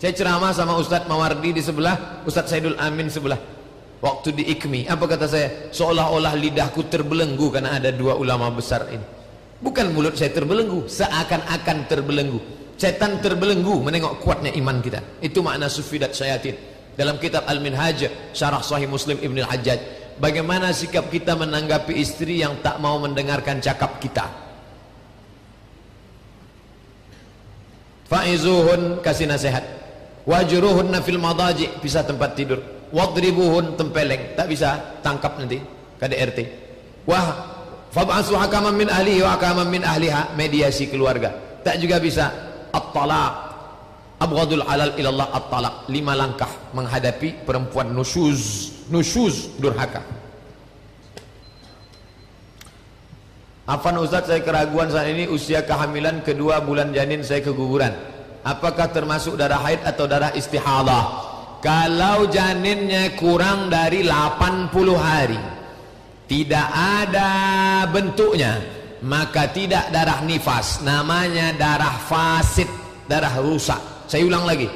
saya ceramah sama Ustaz Mawardi di sebelah Ustaz Saidul Amin sebelah waktu di IKMI apa kata saya seolah-olah lidahku terbelenggu karena ada dua ulama besar ini Bukan mulut saya terbelenggu, seakan-akan terbelenggu. Setan terbelenggu menengok kuatnya iman kita. Itu makna sufidat syayatin. Dalam kitab Al-Minhaj, syarah sahih Muslim Ibn Al-Hajjaj. Bagaimana sikap kita menanggapi istri yang tak mau mendengarkan cakap kita? Faizuhun kasih nasihat. Wajruhun nafil madaji bisa tempat tidur. Wadribuhun tempeleng tak bisa tangkap nanti KDRT. Wah Fab'asu hakaman min ahlihi wa hakaman min ahliha mediasi keluarga. Tak juga bisa at-talaq. Abghadul halal ilallah at-talaq. Lima langkah menghadapi perempuan nusyuz, nusyuz durhaka. Afan Ustaz saya keraguan saat ini usia kehamilan kedua bulan janin saya keguguran. Apakah termasuk darah haid atau darah istihadah? Kalau janinnya kurang dari 80 hari tidak ada bentuknya maka tidak darah nifas. Namanya darah fasid darah rusak. Saya ulang lagi.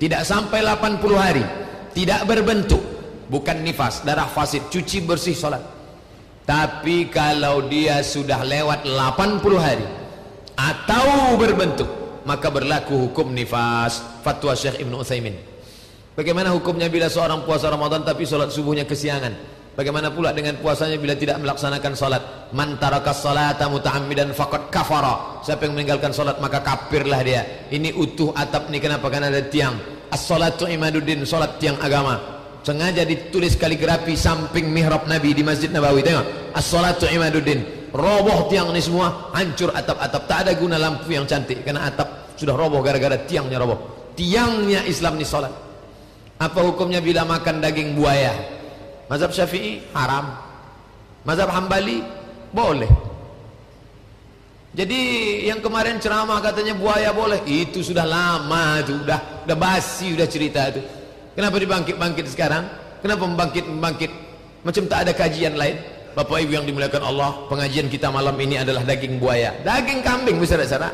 Tidak sampai 80 hari tidak berbentuk. Bukan nifas darah fasid cuci bersih solat. Tapi kalau dia sudah lewat 80 hari atau berbentuk maka berlaku hukum nifas fatwa Syekh Ibn Uthaymin bagaimana hukumnya bila seorang puasa Ramadan tapi solat subuhnya kesiangan Bagaimana pula dengan puasanya bila tidak melaksanakan salat? Man tarakas salata muta'ammidan faqad kafara. Siapa yang meninggalkan salat maka kafirlah dia. Ini utuh atap ni kenapa? Karena ada tiang. As-salatu imaduddin, salat tiang agama. Sengaja ditulis kaligrafi samping mihrab Nabi di Masjid Nabawi. Tengok. As-salatu imaduddin. Roboh tiang ni semua, hancur atap-atap. Tak ada guna lampu yang cantik karena atap sudah roboh gara-gara tiangnya roboh. Tiangnya Islam ni salat. Apa hukumnya bila makan daging buaya? Mazhab Syafi'i haram. Mazhab Hambali boleh. Jadi yang kemarin ceramah katanya buaya boleh, itu sudah lama itu, sudah sudah basi sudah cerita itu. Kenapa dibangkit-bangkit sekarang? Kenapa membangkit-membangkit? Macam tak ada kajian lain. Bapak Ibu yang dimuliakan Allah, pengajian kita malam ini adalah daging buaya. Daging kambing bisa tak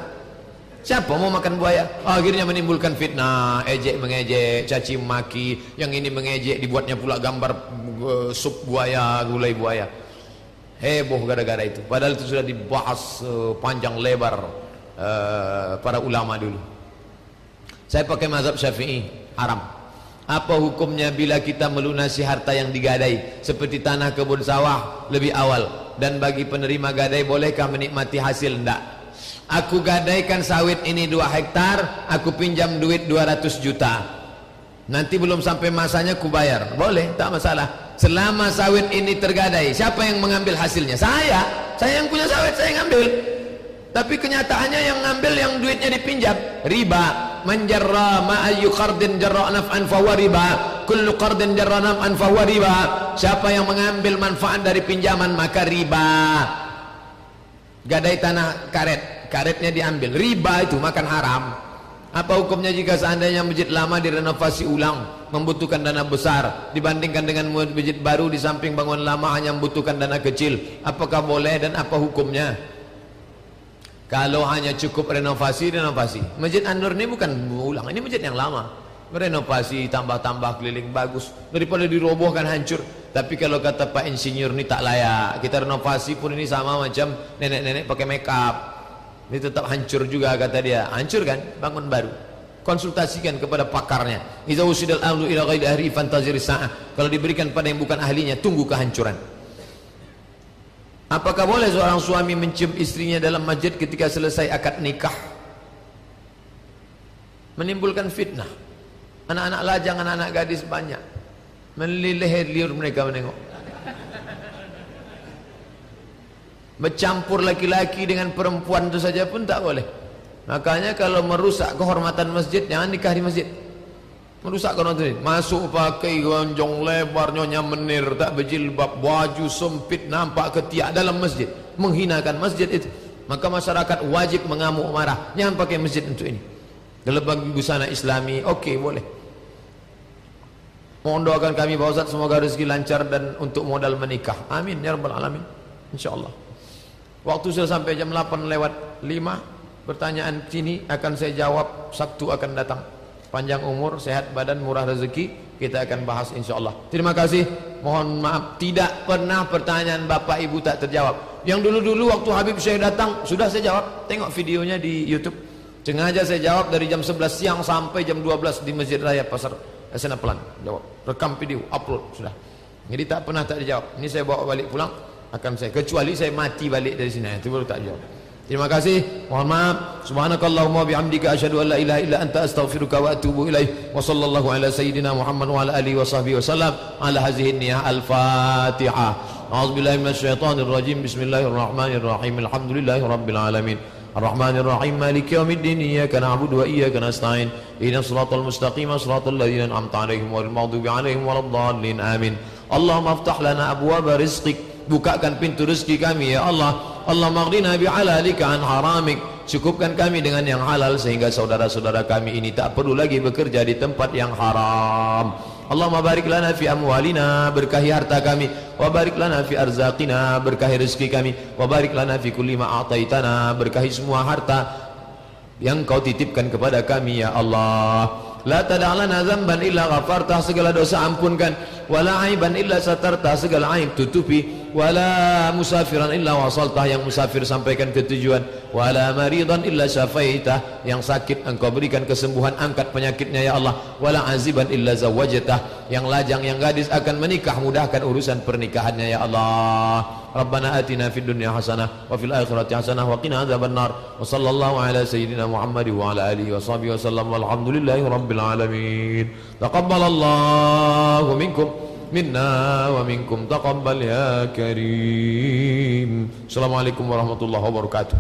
Siapa mau makan buaya? Akhirnya menimbulkan fitnah, ejek mengejek, caci maki, yang ini mengejek dibuatnya pula gambar uh, sup buaya, gulai buaya. Heboh gara-gara itu. Padahal itu sudah dibahas uh, panjang lebar uh, para ulama dulu. Saya pakai mazhab Syafi'i, haram. Apa hukumnya bila kita melunasi harta yang digadai seperti tanah kebun sawah lebih awal dan bagi penerima gadai bolehkah menikmati hasil enggak? Aku gadaikan sawit ini 2 hektar, aku pinjam duit 200 juta. Nanti belum sampai masanya ku bayar. Boleh, tak masalah. Selama sawit ini tergadai, siapa yang mengambil hasilnya? Saya. Saya yang punya sawit, saya yang ambil. Tapi kenyataannya yang ngambil yang duitnya dipinjam riba. Menjarra ma ayyu qardin jarra naf'an fa riba. Kullu qardin jarra naf'an fa riba. Siapa yang mengambil manfaat dari pinjaman maka riba. Gadai tanah karet, karetnya diambil. Riba itu makan haram. Apa hukumnya jika seandainya masjid lama direnovasi ulang membutuhkan dana besar dibandingkan dengan masjid baru di samping bangunan lama hanya membutuhkan dana kecil apakah boleh dan apa hukumnya kalau hanya cukup renovasi, renovasi. Masjid An-Nur ini bukan ulang, ini masjid yang lama. Renovasi, tambah-tambah keliling bagus. Daripada dirobohkan hancur. Tapi kalau kata Pak Insinyur ini tak layak. Kita renovasi pun ini sama macam nenek-nenek pakai make up. Ini tetap hancur juga kata dia. Hancur kan? Bangun baru. Konsultasikan kepada pakarnya. Iza usidal ahlu ila ghaid ahri fantazir sa'ah. Kalau diberikan pada yang bukan ahlinya, tunggu kehancuran. Apakah boleh seorang suami mencium istrinya dalam masjid ketika selesai akad nikah? Menimbulkan fitnah. Anak-anak lajang, anak-anak gadis banyak. Melilih liur mereka menengok. Bercampur laki-laki dengan perempuan itu saja pun tak boleh. Makanya kalau merusak kehormatan masjid, jangan nikah di masjid merusak konon ini masuk pakai gonjong lebar nyonya menir tak berjilbab baju sempit nampak ketiak dalam masjid. Menghinakan masjid itu. Maka masyarakat wajib mengamuk marah. Jangan pakai masjid untuk ini. Kalau bagi busana islami okey boleh. Mohon doakan kami Pak Ustaz semoga rezeki lancar dan untuk modal menikah. Amin ya rabbal alamin. Insyaallah. Waktu sudah sampai jam 8 lewat 5 pertanyaan sini akan saya jawab Sabtu akan datang panjang umur, sehat badan, murah rezeki kita akan bahas insyaAllah. Terima kasih, mohon maaf tidak pernah pertanyaan bapak ibu tak terjawab. Yang dulu-dulu waktu Habib Syekh datang sudah saya jawab, tengok videonya di Youtube. Sengaja saya jawab dari jam 11 siang sampai jam 12 di Masjid Raya Pasar Asana Pelan. Jawab, rekam video, upload sudah. Jadi tak pernah tak dijawab. Ini saya bawa balik pulang akan saya, kecuali saya mati balik dari sini. Itu baru tak jawab Terima kasih. Mohon maaf. Subhanakallahumma bihamdika asyhadu an la ilaha illa anta astaghfiruka wa atubu ilaik. Wa sallallahu ala sayyidina Muhammad wa ala alihi wa sahbihi wasallam ala hadhihi niyyah al-Fatihah. A'udzu billahi minasyaitonir rajim. Bismillahirrahmanirrahim. Alhamdulillahi rabbil alamin. الرحمن الرحيم مالك يوم الدين إياك نعبد وإياك نستعين إهدنا الصراط المستقيم صراط الذين أنعمت عليهم غير المغضوب عليهم ولا الضالين آمين اللهم افتح لنا أبواب رزقك bukakan pintu rezeki kami ya Allah. Allah maghdina bi'alalika an haramik. Cukupkan kami dengan yang halal sehingga saudara-saudara kami ini tak perlu lagi bekerja di tempat yang haram. Allahumma barik lana fi amwalina berkahi harta kami. Wa barik lana fi arzaqina berkahi rezeki kami. Wa barik lana fi kulli ma ataitana berkahi semua harta yang kau titipkan kepada kami ya Allah. La tada'lana zamban illa ghafartah segala dosa ampunkan. Wala aiban illa satartah segala aib tutupi wala musafiran illa wasaltah yang musafir sampaikan ke tujuan wala maridan illa syafaitah yang sakit engkau berikan kesembuhan angkat penyakitnya ya Allah. Wala aziban illa zawajatah yang lajang yang gadis akan menikah mudahkan urusan pernikahannya ya Allah. Rabbana atina fid dunya hasanah wa fil akhirati hasanah wa qina adzabannar wa sallallahu ala sayyidina Muhammad wa ala alihi wa sahbihi wa sallam. Walhamdulillahi rabbil alamin. Taqabbalallahu minkum. منا ومنكم تقبل يا كريم السلام عليكم ورحمة الله وبركاته